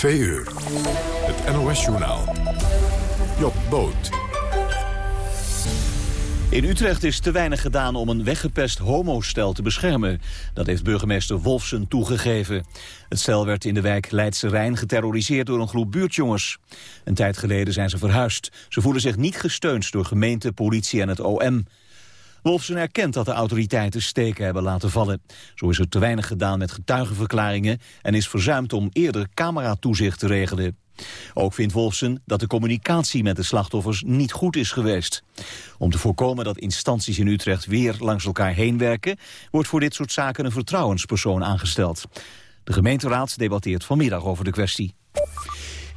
Twee uur. Het NOS-journaal. Job Boot. In Utrecht is te weinig gedaan om een weggepest homostel te beschermen. Dat heeft burgemeester Wolfsen toegegeven. Het stel werd in de wijk Leidse Rijn geterroriseerd door een groep buurtjongens. Een tijd geleden zijn ze verhuisd. Ze voelen zich niet gesteund door gemeente, politie en het OM. Wolfsen erkent dat de autoriteiten steken hebben laten vallen. Zo is er te weinig gedaan met getuigenverklaringen... en is verzuimd om eerder cameratoezicht te regelen. Ook vindt Wolfsen dat de communicatie met de slachtoffers niet goed is geweest. Om te voorkomen dat instanties in Utrecht weer langs elkaar heen werken... wordt voor dit soort zaken een vertrouwenspersoon aangesteld. De gemeenteraad debatteert vanmiddag over de kwestie.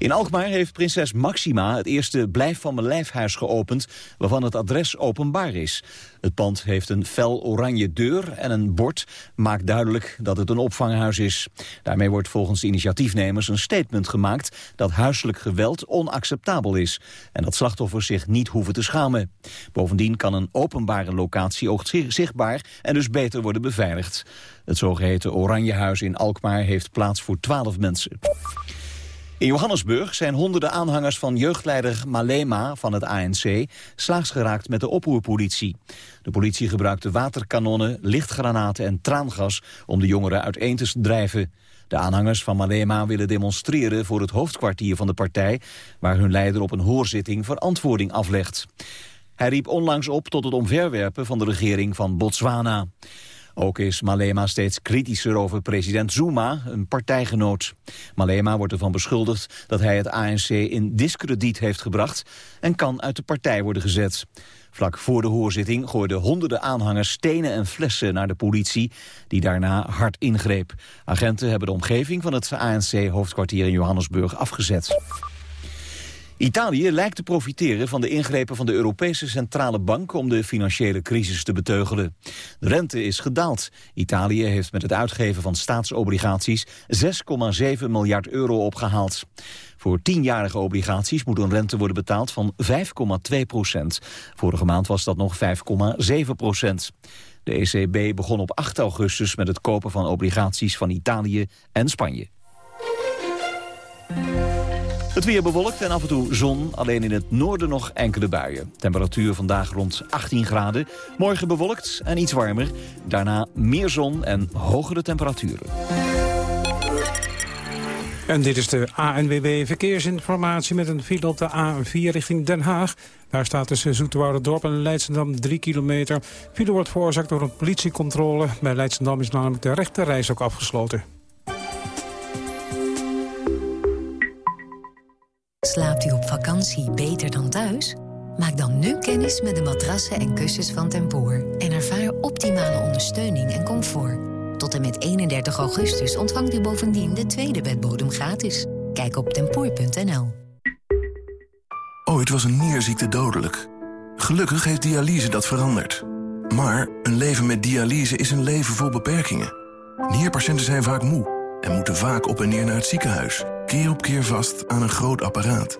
In Alkmaar heeft prinses Maxima het eerste Blijf van mijn lijfhuis geopend... waarvan het adres openbaar is. Het pand heeft een fel oranje deur en een bord maakt duidelijk dat het een opvanghuis is. Daarmee wordt volgens de initiatiefnemers een statement gemaakt... dat huiselijk geweld onacceptabel is en dat slachtoffers zich niet hoeven te schamen. Bovendien kan een openbare locatie ook zichtbaar en dus beter worden beveiligd. Het zogeheten Oranjehuis in Alkmaar heeft plaats voor twaalf mensen. In Johannesburg zijn honderden aanhangers van jeugdleider Malema van het ANC slaags geraakt met de oproerpolitie. De politie gebruikte waterkanonnen, lichtgranaten en traangas om de jongeren uiteen te drijven. De aanhangers van Malema willen demonstreren voor het hoofdkwartier van de partij, waar hun leider op een hoorzitting verantwoording aflegt. Hij riep onlangs op tot het omverwerpen van de regering van Botswana. Ook is Malema steeds kritischer over president Zuma, een partijgenoot. Malema wordt ervan beschuldigd dat hij het ANC in discrediet heeft gebracht... en kan uit de partij worden gezet. Vlak voor de hoorzitting gooiden honderden aanhangers stenen en flessen naar de politie, die daarna hard ingreep. Agenten hebben de omgeving van het ANC-hoofdkwartier in Johannesburg afgezet. Italië lijkt te profiteren van de ingrepen van de Europese Centrale Bank om de financiële crisis te beteugelen. De rente is gedaald. Italië heeft met het uitgeven van staatsobligaties 6,7 miljard euro opgehaald. Voor tienjarige obligaties moet een rente worden betaald van 5,2 procent. Vorige maand was dat nog 5,7 procent. De ECB begon op 8 augustus met het kopen van obligaties van Italië en Spanje. Het weer bewolkt en af en toe zon, alleen in het noorden nog enkele buien. Temperatuur vandaag rond 18 graden. Morgen bewolkt en iets warmer. Daarna meer zon en hogere temperaturen. En dit is de ANWB Verkeersinformatie met een file op de A4 richting Den Haag. Daar staat tussen Dorp en Leidsendam 3 kilometer. File wordt veroorzaakt door een politiecontrole. Bij Leidsendam is namelijk de rechte reis ook afgesloten. Slaapt u op vakantie beter dan thuis? Maak dan nu kennis met de matrassen en kussens van Tempoor... en ervaar optimale ondersteuning en comfort. Tot en met 31 augustus ontvangt u bovendien de tweede bedbodem gratis. Kijk op tempoor.nl. Ooit was een nierziekte dodelijk. Gelukkig heeft dialyse dat veranderd. Maar een leven met dialyse is een leven vol beperkingen. Nierpatiënten zijn vaak moe en moeten vaak op en neer naar het ziekenhuis keer op keer vast aan een groot apparaat.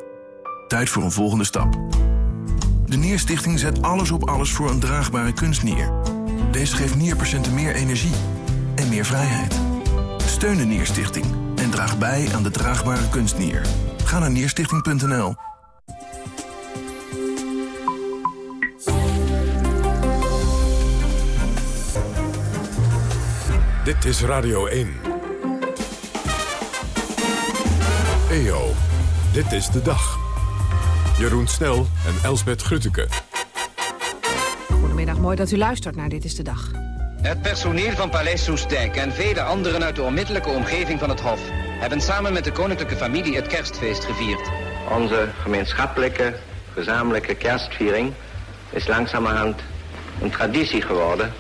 Tijd voor een volgende stap. De Nierstichting zet alles op alles voor een draagbare kunstnier. Deze geeft nierpatiënten meer energie en meer vrijheid. Steun de Nierstichting en draag bij aan de draagbare kunstnier. Ga naar nierstichting.nl. Dit is Radio 1. EO. Dit is de dag. Jeroen Snel en Elsbet Grutteke. Goedemiddag, mooi dat u luistert naar Dit is de Dag. Het personeel van Paleis Soestdijk en vele anderen uit de onmiddellijke omgeving van het Hof... hebben samen met de koninklijke familie het kerstfeest gevierd. Onze gemeenschappelijke, gezamenlijke kerstviering is langzamerhand een traditie geworden.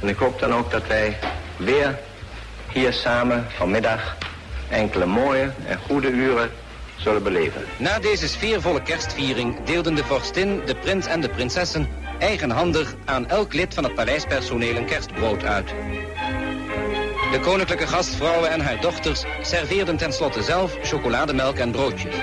En ik hoop dan ook dat wij weer hier samen vanmiddag enkele mooie en goede uren zullen beleven. Na deze sfeervolle kerstviering deelden de vorstin, de prins en de prinsessen eigenhandig aan elk lid van het paleispersoneel een kerstbrood uit. De koninklijke gastvrouwen en haar dochters serveerden tenslotte zelf chocolademelk en broodjes.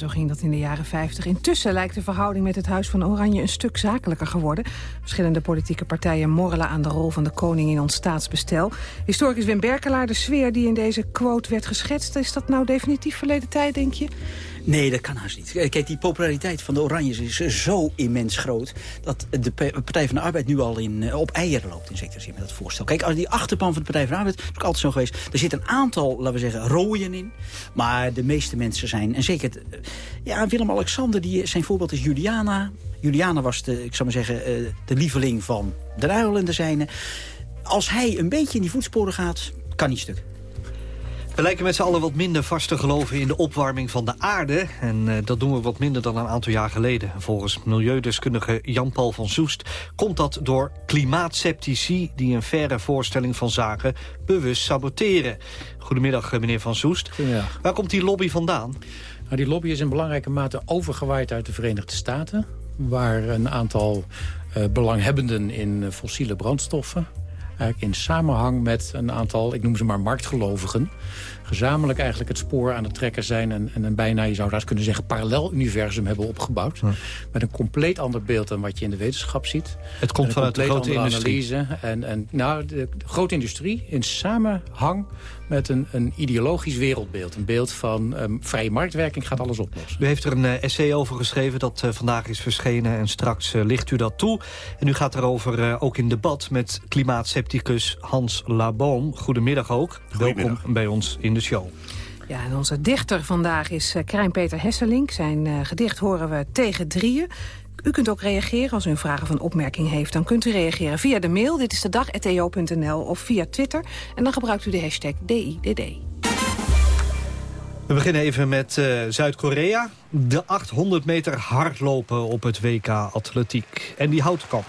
Zo ging dat in de jaren 50. Intussen lijkt de verhouding met het Huis van Oranje een stuk zakelijker geworden. Verschillende politieke partijen morrelen aan de rol van de koning in ons staatsbestel. Historicus Wim Berkelaar, de sfeer die in deze quote werd geschetst... is dat nou definitief verleden tijd, denk je? Nee, dat kan haast niet. Eh, kijk, die populariteit van de Oranjes is zo immens groot... dat de Partij van de Arbeid nu al in, eh, op eieren loopt in zekere zin met dat voorstel. Kijk, als die achterpan van de Partij van de Arbeid is ook altijd zo geweest. Er zit een aantal, laten we zeggen, rooien in. Maar de meeste mensen zijn, en zeker... Eh, ja, Willem-Alexander, zijn voorbeeld is Juliana. Juliana was de, ik zou maar zeggen, de lieveling van de Ruil en de zijne. Als hij een beetje in die voetsporen gaat, kan niet stuk. We lijken met z'n allen wat minder vast te geloven in de opwarming van de aarde. En uh, dat doen we wat minder dan een aantal jaar geleden. Volgens milieudeskundige Jan-Paul van Soest komt dat door klimaatceptici... die een verre voorstelling van zaken bewust saboteren. Goedemiddag, eh, meneer van Soest. Goedemiddag. Waar komt die lobby vandaan? Nou, die lobby is in belangrijke mate overgewaaid uit de Verenigde Staten... waar een aantal uh, belanghebbenden in fossiele brandstoffen in samenhang met een aantal, ik noem ze maar marktgelovigen gezamenlijk eigenlijk het spoor aan het trekken zijn... en, en een bijna, je zou dat kunnen zeggen, parallel universum hebben opgebouwd. Met een compleet ander beeld dan wat je in de wetenschap ziet. Het komt vanuit de grote industrie. Analyse en, en, nou, de, grote industrie in samenhang met een, een ideologisch wereldbeeld. Een beeld van um, vrije marktwerking gaat alles oplossen. U heeft er een uh, essay over geschreven dat uh, vandaag is verschenen... en straks uh, ligt u dat toe. En u gaat erover ook in debat met klimaatscepticus Hans Laboom. Goedemiddag ook. Welkom bij ons in de show. Ja, en onze dichter vandaag is uh, Krijn-Peter Hesselink. Zijn uh, gedicht horen we tegen drieën. U kunt ook reageren als u een vraag of een opmerking heeft. Dan kunt u reageren via de mail, dit is de dag.eo.nl of via Twitter. En dan gebruikt u de hashtag DIDD. We beginnen even met uh, Zuid-Korea. De 800 meter hardlopen op het WK Atletiek. En die houtkamp.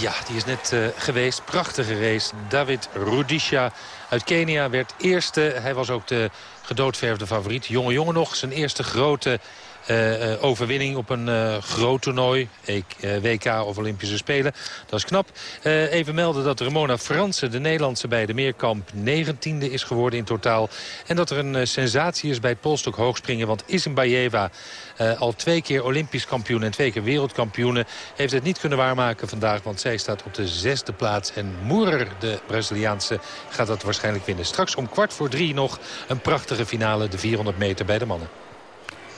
Ja, die is net uh, geweest. Prachtige race. David Rudisha uit Kenia werd eerste. Hij was ook de gedoodverfde favoriet. Jonge jongen nog. Zijn eerste grote uh, overwinning op een uh, groot toernooi. WK of Olympische Spelen. Dat is knap. even melden dat Ramona Fransen, de Nederlandse bij de meerkamp... 19e is geworden in totaal. En dat er een sensatie is bij het polstok hoogspringen. Want Isimbayeva, al twee keer Olympisch kampioen en twee keer wereldkampioen... heeft het niet kunnen waarmaken vandaag. Want zij staat op de zesde plaats. En Moerer, de Braziliaanse, gaat dat waarschijnlijk winnen. Straks om kwart voor drie nog een prachtige finale. De 400 meter bij de mannen.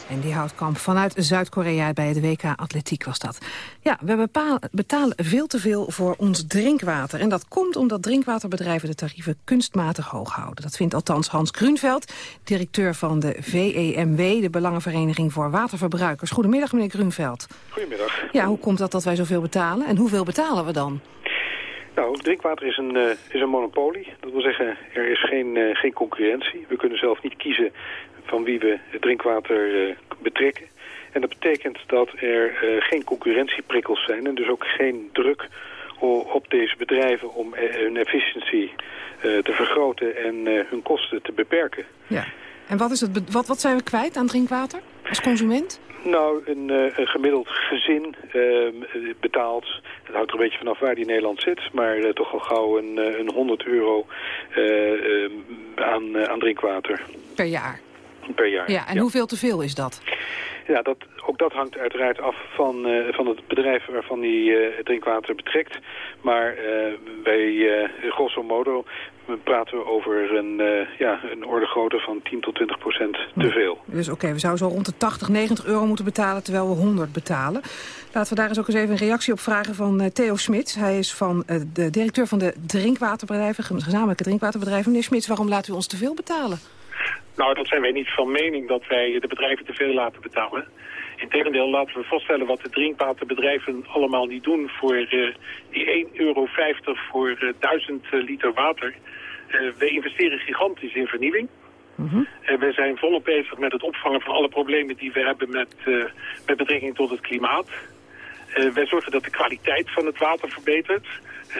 En die houtkamp vanuit Zuid-Korea bij de WK Atletiek was dat. Ja, we betalen veel te veel voor ons drinkwater. En dat komt omdat drinkwaterbedrijven de tarieven kunstmatig hoog houden. Dat vindt althans Hans Grunveld, directeur van de VEMW... de Belangenvereniging voor Waterverbruikers. Goedemiddag, meneer Grunveld. Goedemiddag. Ja, hoe komt dat dat wij zoveel betalen? En hoeveel betalen we dan? Nou, drinkwater is een, uh, is een monopolie. Dat wil zeggen, er is geen, uh, geen concurrentie. We kunnen zelf niet kiezen van wie we het drinkwater uh, betrekken. En dat betekent dat er uh, geen concurrentieprikkels zijn en dus ook geen druk op deze bedrijven om hun efficiëntie te vergroten en hun kosten te beperken. Ja. En wat, is het, wat, wat zijn we kwijt aan drinkwater als consument? Nou, een, een gemiddeld gezin uh, betaalt, het houdt er een beetje vanaf waar die in Nederland zit, maar uh, toch al gauw een, een 100 euro uh, aan, aan drinkwater. Per jaar? Per jaar. Ja, en hoeveel te veel is dat? Ja, dat, ook dat hangt uiteraard af van, uh, van het bedrijf waarvan die uh, het drinkwater betrekt. Maar bij grosso modo praten we over een, ja, een orde grootte van 10 tot 20 procent te veel. Dus oké, okay, we zouden zo rond de 80, 90 euro moeten betalen terwijl we 100 betalen. Laten we daar eens ook eens even een reactie op vragen van Theo Smits. Hij is van de directeur van de drinkwaterbedrijven, gezamenlijke drinkwaterbedrijven. Meneer Smits, waarom laat u ons te veel betalen? Nou, dat zijn wij niet van mening dat wij de bedrijven te veel laten betalen. Integendeel, laten we vaststellen wat de drinkwaterbedrijven allemaal niet doen voor uh, die 1,50 euro voor uh, 1000 liter water. Uh, we investeren gigantisch in vernieuwing. Mm -hmm. En we zijn volop bezig met het opvangen van alle problemen die we hebben met, met betrekking tot het klimaat. wij zorgen dat de kwaliteit van het water verbetert.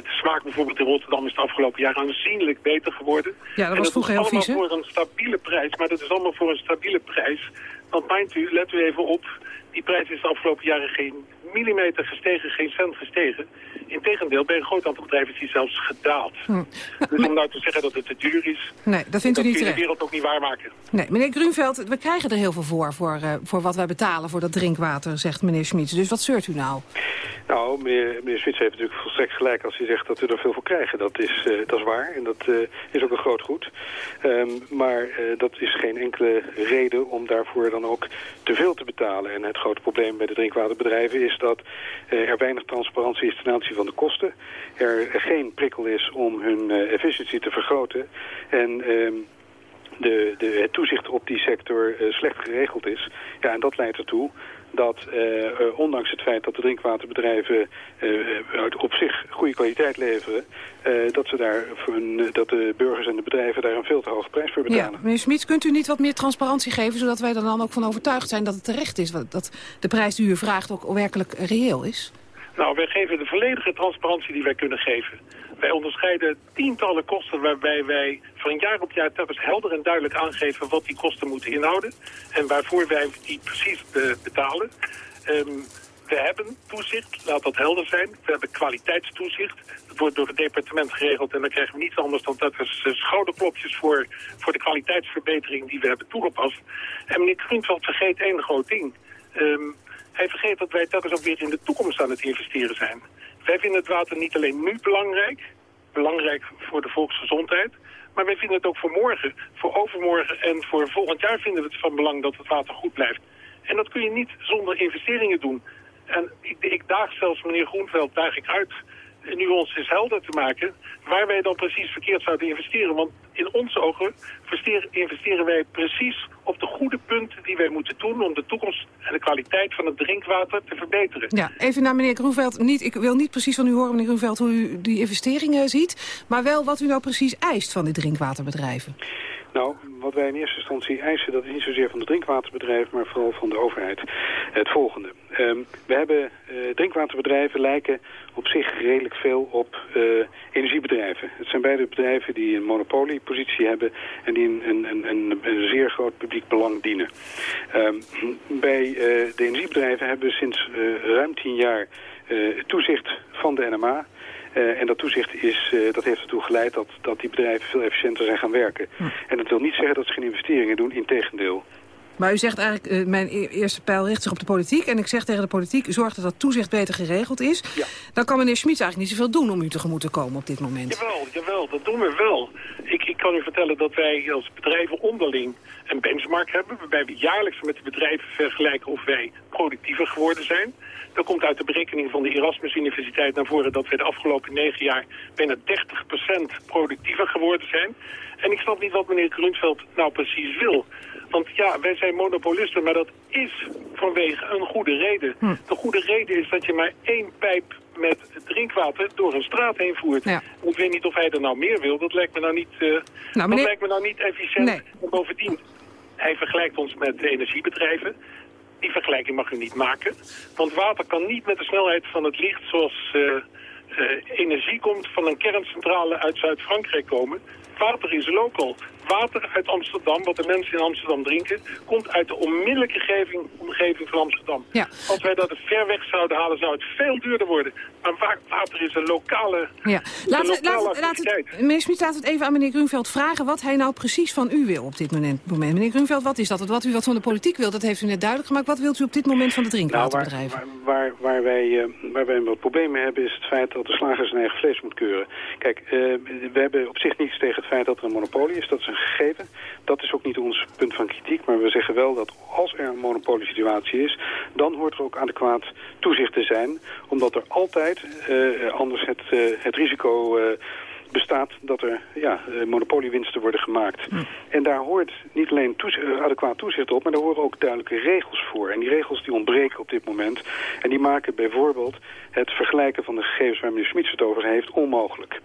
De smaak bijvoorbeeld in Rotterdam is het afgelopen jaar aanzienlijk beter geworden. Ja, dat was vroeger heel vies, allemaal voor een stabiele prijs, maar dat is allemaal voor een stabiele prijs. Want mind u, let u even op, die prijs is de afgelopen jaren geen millimeter gestegen, geen cent gestegen. Integendeel, bij een groot aantal bedrijven is die zelfs gedaald. Hm. Dus om nou te zeggen dat het te duur is... Nee, dat vindt u niet kun je de terecht. wereld ook niet waarmaken. Nee, meneer Grunveld, we krijgen er heel veel voor, voor, eh, voor wat wij betalen voor dat drinkwater, zegt meneer Schmitz. Dus wat zeurt u nou? Nou, meneer, meneer Swits heeft natuurlijk volstrekt gelijk als hij zegt dat we er veel voor krijgen. Dat is, eh, dat is waar en dat eh, is ook een groot goed. Ehm, maar eh, dat is geen enkele reden om daarvoor dan ook te veel te betalen. En het grote probleem bij de drinkwaterbedrijven is dat eh, er weinig transparantie is ten aanzien van de kosten. Er geen prikkel is om hun eh, efficiëntie te vergroten. En... ehm, de, de, het toezicht op die sector eh, slecht geregeld is. Ja, en dat leidt ertoe dat eh, eh, ondanks het feit dat de drinkwaterbedrijven eh, op zich goede kwaliteit leveren, dat, ze daar een, dat de burgers en de bedrijven daar een veel te hoge prijs voor Ja, betalen. meneer Schmitz, kunt u niet wat meer transparantie geven... zodat wij er dan ook van overtuigd zijn dat het terecht is... wat- dat de prijs die u vraagt ook werkelijk reëel is? Nou, wij geven de volledige transparantie die wij kunnen geven. Wij onderscheiden tientallen kosten waarbij wij van jaar op jaar telkens helder en duidelijk aangeven wat die kosten moeten inhouden. En waarvoor wij die precies betalen. Ehm, we hebben toezicht, laat dat helder zijn. We hebben kwaliteitstoezicht. Dat wordt door het departement geregeld en dan krijgen we niets anders dan telkens eh, schouderklopjes voor, voor de kwaliteitsverbetering die we hebben toegepast. En meneer Grunveld vergeet één groot ding. Ehm, hij vergeet dat wij telkens ook weer in de toekomst aan het investeren zijn. Wij vinden het water niet alleen nu belangrijk, belangrijk voor de volksgezondheid, maar wij vinden het ook voor morgen, voor overmorgen en voor volgend jaar vinden we het van belang dat het water goed blijft. En dat kun je niet zonder investeringen doen. En ik, ik daag zelfs meneer Groenveld daag ik uit nu ons eens helder te maken waar wij dan precies verkeerd zouden investeren. Want in onze ogen investeren, investeren wij precies op de goede punten die wij moeten doen om de toekomst en de kwaliteit van het drinkwater te verbeteren. Ja, even naar meneer Groenveld. Niet, ik wil niet precies van u horen, meneer Groenveld, hoe u die investeringen ziet... maar wel wat u nou precies eist van die drinkwaterbedrijven. Nou, wat wij in eerste instantie eisen, dat is niet zozeer van de drinkwaterbedrijven, maar vooral van de overheid. Het volgende. Ehm, we hebben eh, drinkwaterbedrijven lijken op zich redelijk veel op eh, energiebedrijven. Het zijn beide bedrijven die een monopoliepositie hebben en die een, een, zeer groot publiek belang dienen. Ehm, bij eh, de energiebedrijven hebben we sinds ruim tien jaar toezicht van de NMA. Eh, en dat toezicht is, eh, dat heeft ertoe geleid dat, dat die bedrijven veel efficiënter zijn gaan werken. En dat wil niet zeggen dat ze geen investeringen doen, integendeel. Maar u zegt eigenlijk, eh, mijn e- eerste pijl richt zich op de politiek... en ik zeg tegen de politiek, zorg dat dat toezicht beter geregeld is. Dan kan meneer Schmid eigenlijk niet zoveel doen om u tegemoet te komen op dit moment. Jawel, jawel, dat doen we wel. Ik, ik kan u vertellen dat wij als bedrijven onderling een benchmark hebben... waarbij we jaarlijks met de bedrijven vergelijken of wij productiever geworden zijn. Dan komt uit de berekening van de Erasmus Universiteit naar voren... dat wij de afgelopen negen jaar bijna 30% productiever geworden zijn. En ik snap niet wat meneer Grunveld nou precies wil. Want ja, wij zijn monopolisten, maar dat is vanwege een goede reden. De goede reden is dat je maar één pijp met drinkwater door een straat heen voert. Ik weet niet of hij er nou meer wil. Dat lijkt me nou niet, eh, dat meneer- lijkt me nou niet efficiënt. En bovendien, hij vergelijkt ons met de energiebedrijven. Vergelijking mag u niet maken. Want water kan niet met de snelheid van het licht zoals eh, eh, energie komt van een kerncentrale uit Zuid-Frankrijk komen. Water is local. Water uit Amsterdam, wat de mensen in Amsterdam drinken, komt uit de onmiddellijke geving, omgeving van Amsterdam. Ja. Als wij dat ver weg zouden halen, zou het veel duurder worden. Maar wa- water is een lokale, Ja. Laat, lokale laat, laat het, meneer Smit, laat het even aan meneer Grunveld vragen... wat hij nou precies van u wil op dit moment. Meneer Grunveld, wat is dat? Wat u wat van de politiek wil, dat heeft u net duidelijk gemaakt. Wat wilt u op dit moment van de Nou, waar, drinkwaterbedrijven? waar, waar, waar wij, eh, waar wij wat problemen hebben is het feit dat de slager zijn eigen vlees moet keuren. Kijk, eh, we hebben op zich niets tegen het feit dat er een monopolie is. Dat is gegeven. Dat is ook niet ons punt van kritiek. Maar we zeggen wel dat als er een monopoliesituatie is... dan hoort er ook adequaat toezicht te zijn. Omdat er altijd eh, anders het, eh, het risico... bestaat dat er ja, eh, monopoliewinsten worden gemaakt. En daar hoort niet alleen toez- eh, adequaat toezicht op, maar daar horen ook duidelijke regels voor. En die regels die ontbreken op dit moment. En die maken bijvoorbeeld het vergelijken van de gegevens waar meneer Smits het over heeft onmogelijk.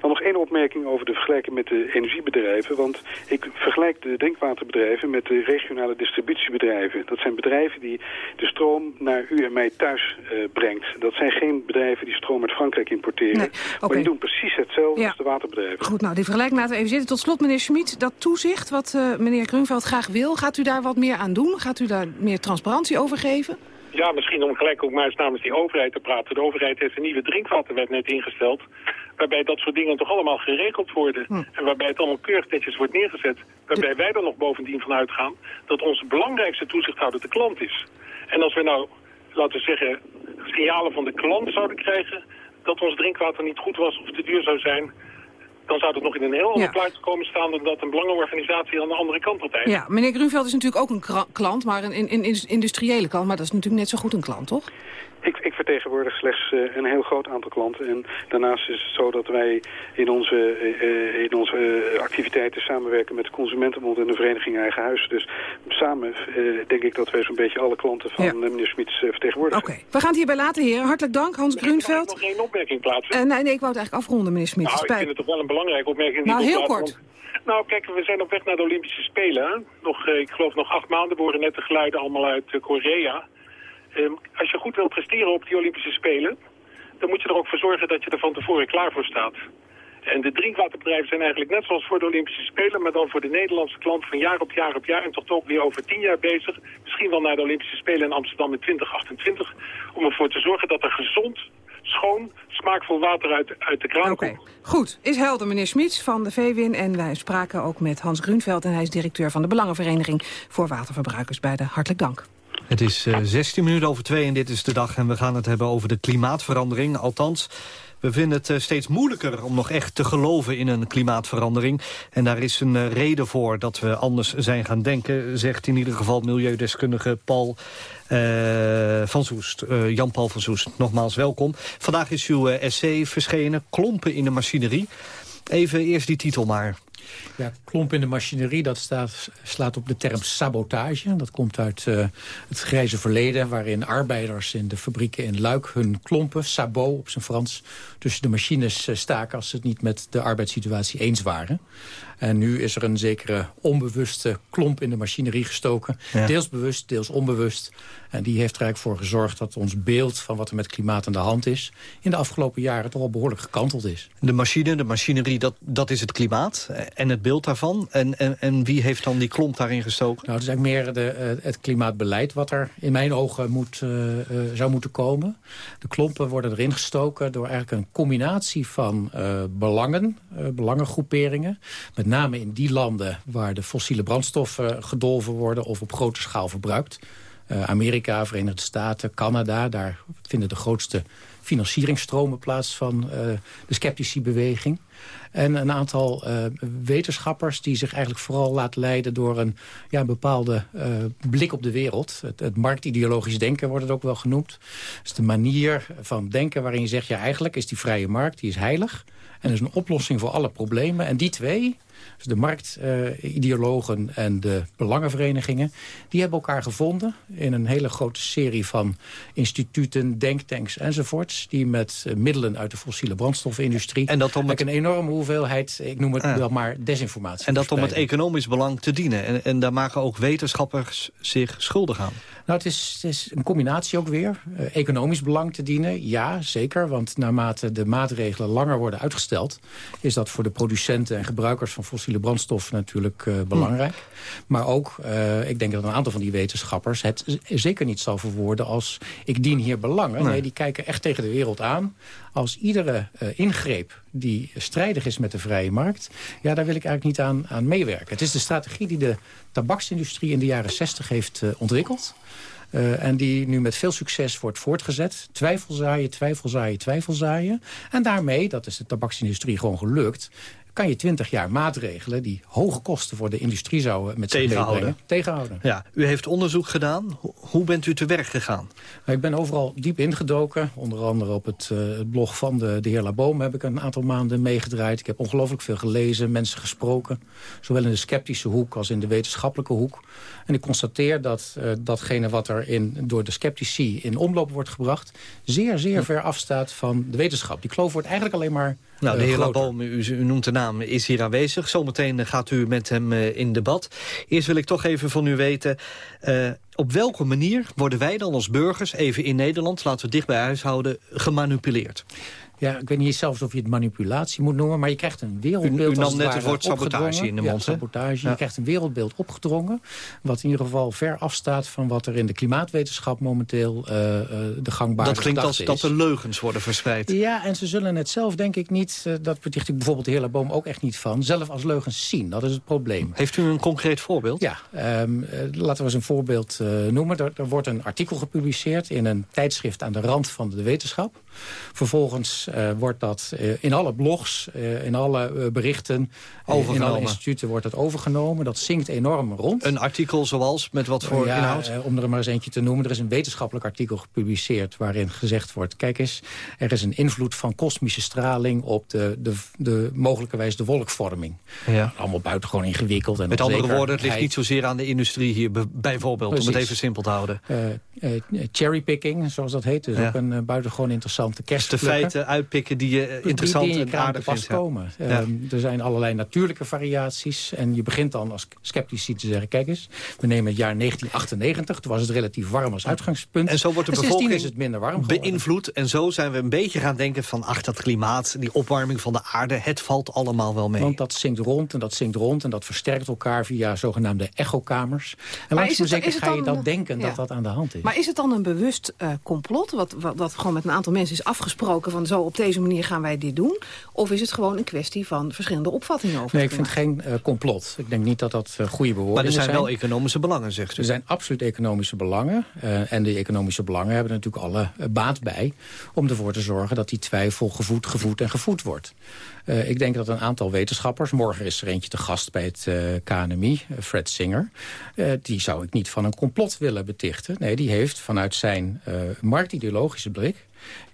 Dan nog één opmerking over de vergelijking met de energiebedrijven. Want ik vergelijk de drinkwaterbedrijven met de regionale distributiebedrijven. Dat zijn bedrijven die de stroom naar u en mij thuis eh, brengt. Dat zijn geen bedrijven die stroom uit Frankrijk importeren. Maar die doen precies hetzelfde Ja. De waterbedrijven. Goed, nou, die vergelijking laten we even zitten. Tot slot, meneer Schmid, dat toezicht wat eh, meneer Grunveld graag wil... gaat u daar wat meer aan doen? Gaat u daar meer transparantie over geven? Ja, misschien om gelijk ook maar eens namens die overheid te praten. De overheid heeft een nieuwe drinkwaterwet net ingesteld... waarbij dat soort dingen toch allemaal geregeld worden. Hm. En waarbij het allemaal keurig netjes wordt neergezet. Waarbij wij er nog bovendien van uitgaan dat onze belangrijkste toezichthouder de klant is. En als we nou, laten we zeggen, signalen van de klant zouden krijgen... dat ons drinkwater niet goed was of te duur zou zijn dan zou het nog in een heel ander Ja. plaatje komen staan... dan dat een belangenorganisatie aan de andere kant partij. Ja, meneer Grunveld is natuurlijk ook een klant, maar een, een, een industriële klant. Maar dat is natuurlijk net zo goed een klant, toch? Ik, ik vertegenwoordig slechts eh, een heel groot aantal klanten. En daarnaast is het zo dat wij in onze, eh, eh, in onze activiteiten samenwerken met de Consumentenbond en de Vereniging Eigen Huis. Dus samen eh, denk ik dat wij zo'n beetje alle klanten van Ja. meneer Smits vertegenwoordigen. Oké, we gaan het hierbij laten, heren. Hartelijk dank, Hans Grunveld. nog één opmerking plaatsen. Nee, nee, ik wou het eigenlijk afronden, meneer Smit. Nou, ik vind het toch wel een belangrijke opmerking. die Nou, ik heel plaatsen, kort. Nou, kijk, we zijn op weg naar de Olympische Spelen. Nog, ik geloof nog acht maanden. We horen net de geluiden allemaal uit Korea. Ehm, als je goed wilt presteren op die Olympische Spelen... dan moet je er ook voor zorgen dat je er van tevoren klaar voor staat. En de drinkwaterbedrijven zijn eigenlijk net zoals voor de Olympische Spelen... maar dan voor de Nederlandse klant van jaar op jaar op jaar... en toch ook weer over tien jaar bezig. Misschien wel naar de Olympische Spelen in Amsterdam in 2028... om ervoor te zorgen dat er gezond, schoon, smaakvol water uit, uit de kraan Oké, komt. goed. Is helder, meneer Smits van de VWIN. En wij spraken ook met Hans Grunveld. En hij is directeur van de Belangenvereniging voor Waterverbruikers. Beide hartelijk dank. Het is eh, 16 minuten over twee en dit is de dag. En we gaan het hebben over de klimaatverandering. Althans, we vinden het eh, steeds moeilijker om nog echt te geloven in een klimaatverandering. En daar is een eh, reden voor dat we anders zijn gaan denken... zegt in ieder geval milieudeskundige Paul van Soest. Jan-Paul van Soest, nogmaals welkom. Vandaag is uw essay verschenen, Klompen in de machinerie. Even eerst die titel maar. Ja, klomp in de machinerie, dat staat, slaat op de term sabotage. Dat komt uit eh, het grijze verleden... waarin arbeiders in de fabrieken in Luik hun klompen, sabot op zijn Frans... tussen de machines eh, staken als ze het niet met de arbeidssituatie eens waren. En nu is er een zekere onbewuste klomp in de machinerie gestoken. Ja. Deels bewust, deels onbewust. En die heeft er eigenlijk voor gezorgd dat ons beeld... van wat er met klimaat aan de hand is... in de afgelopen jaren toch al behoorlijk gekanteld is. De machine, de machinerie, dat, dat is het klimaat en het beeld daarvan. En, en, en wie heeft dan die klomp daarin gestoken? Nou, het is eigenlijk meer de, eh, het klimaatbeleid wat er in mijn ogen moet, eh, eh, zou moeten komen. De klompen worden erin gestoken door eigenlijk een combinatie van belangen, belangengroeperingen. Met name in die landen waar de fossiele brandstoffen gedolven worden of op grote schaal verbruikt. Eh, Amerika, Verenigde Staten, Canada, daar vinden de grootste financieringstromen plaats van eh, de sceptici-beweging. En een aantal eh, wetenschappers die zich eigenlijk vooral laten leiden door een ja, bepaalde eh, blik op de wereld. Het, marktideologisch denken wordt het ook wel genoemd. Dus de manier van denken waarin je zegt, ja eigenlijk is die vrije markt, die is heilig. En is een oplossing voor alle problemen. En die twee, dus de marktideologen en de belangenverenigingen... die hebben elkaar gevonden in een hele grote serie van instituten, denktanks enzovoorts... die met eh, middelen uit de fossiele brandstoffenindustrie... En dat om het, een enorme hoeveelheid, ik noem het wel maar desinformatie. en dat om het economisch belang te dienen. En, en daar maken ook wetenschappers zich schuldig aan. Nou, het is, het is een combinatie ook weer. Eh, economisch belang te dienen, ja, zeker. Want naarmate de maatregelen langer worden uitgesteld... is dat voor de producenten en gebruikers van fossiele brandstoffen natuurlijk eh, belangrijk. Maar ook, eh, ik denk dat een aantal van die wetenschappers... het zeker niet zal verwoorden als ik dien hier belangen. Nee. Nee, die kijken echt tegen de wereld aan. Als iedere eh, ingreep die strijdig is met de vrije markt... ja, daar wil ik eigenlijk niet aan, aan meewerken. Het is de strategie die de tabaksindustrie in de jaren 60 heeft eh, ontwikkeld. Eh, en die nu met veel succes wordt voortgezet. Twijfel zaaien, twijfel zaaien, twijfel zaaien. En daarmee, dat is de tabaksindustrie gewoon gelukt... kan je 20 jaar maatregelen die hoge kosten voor de industrie zouden met zich Tegenhouden. meebrengen, tegenhouden. Ja, u heeft onderzoek gedaan. Ho- Hoe bent u te werk gegaan? Nou, ik ben overal diep ingedoken. Onder andere op het, eh, het blog van de, de heer Laboom heb ik een aantal maanden meegedraaid. Ik heb ongelooflijk veel gelezen, mensen gesproken. Zowel in de sceptische hoek als in de wetenschappelijke hoek. En ik constateer dat eh, datgene wat er in, door de sceptici in omloop wordt gebracht... zeer, zeer ver afstaat van de wetenschap. Die kloof wordt eigenlijk alleen maar Nou, de eh, heer. Laboom, u, u noemt de naam, is hier aanwezig. Zometeen gaat u met hem eh, in debat. Eerst wil ik toch even van u weten... eh, op welke manier worden wij dan als burgers, even in Nederland... laten we het dicht bij huis houden, gemanipuleerd? Ja, ik weet niet zelfs of je het manipulatie moet noemen... maar je krijgt een wereldbeeld... U, nam net het woord sabotage in de mond. Ja, sabotage. Je krijgt een wereldbeeld opgedrongen... wat in ieder geval ver afstaat van wat er in de klimaatwetenschap momenteel uh, de gangbare Dat klinkt als is. dat er leugens worden verspreid. Ja, en ze zullen het zelf denk ik niet... Uh, dat beticht ik bijvoorbeeld de heer Boom ook echt niet van... zelf als leugens zien. Dat is het probleem. Heeft u een concreet voorbeeld? Ja, um, laten we eens een voorbeeld noemen. Er, er wordt een artikel gepubliceerd in een tijdschrift aan de rand van de wetenschap. Vervolgens wordt dat uh, in alle blogs, uh, in alle berichten... in alle instituten wordt dat overgenomen. Dat zinkt enorm rond. Een artikel zoals? Met wat voor ja, inhoud? om er maar eens eentje te noemen. Er is een wetenschappelijk artikel gepubliceerd... waarin gezegd wordt... kijk eens, er is een invloed van kosmische straling... op de, de, de mogelijkerwijs de wolkvorming. Ja. Allemaal buitengewoon ingewikkeld. En Met andere woorden, het ligt niet zozeer aan de industrie hier... bijvoorbeeld, Precies. om het even simpel te houden. cherrypicking, zoals dat heet. Dus ja. ook een buitengewoon interessante kerst. Dus de feiten uitpikken die je interessant die, die en aardig vindt. komen. Ja. Um, er zijn allerlei natuurlijke variaties. En je begint dan als sceptici te zeggen... kijk eens, we nemen het jaar 1998. Toen was het relatief warm als uitgangspunt. En zo wordt de en bevolking is het minder warm beïnvloed. En zo zijn we een beetje gaan denken van... ach, dat klimaat, die opwarming van de aarde... het valt allemaal wel mee. Want dat zinkt rond en dat zinkt rond... en dat versterkt elkaar via zogenaamde echokamers. En langzaam zeker ga je dan denken ja. dat dat aan de hand is. Maar is het dan een bewust uh, complot... Wat, wat, wat gewoon met een aantal mensen is afgesproken... van zo op deze manier gaan wij dit doen? Of is het gewoon een kwestie van verschillende opvattingen over Nee, ik vind geen uh, complot. Ik denk niet dat dat uh, goede bewoordingen Maar er zijn, zijn wel economische belangen, zegt u. Er zijn absoluut economische belangen. Uh, en die economische belangen hebben er natuurlijk alle baat bij... om ervoor te zorgen dat die twijfel gevoed, gevoed en gevoed wordt. Uh, ik denk dat een aantal wetenschappers... morgen is er eentje te gast bij het uh, KNMI, Fred Singer... Uh, die zou ik niet van een complot willen betichten. Nee, die heeft vanuit zijn marktideologische blik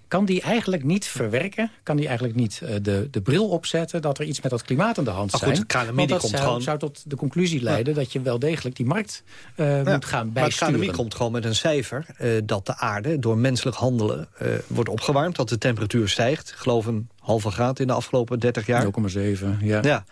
kan die eigenlijk niet verwerken, kan die eigenlijk niet uh, de, de bril opzetten... dat er iets met dat klimaat aan de hand is. zijn. KNMI Want dat komt zou, gewoon... zou tot de conclusie leiden dat je wel degelijk die markt uh, ja, moet gaan bijsturen. Maar KNMI komt gewoon met een cijfer uh, dat de aarde door menselijk handelen wordt opgewarmd. Dat de temperatuur stijgt. Ik geloof een halve graad in de afgelopen 30 jaar. 0,7, ja. ja.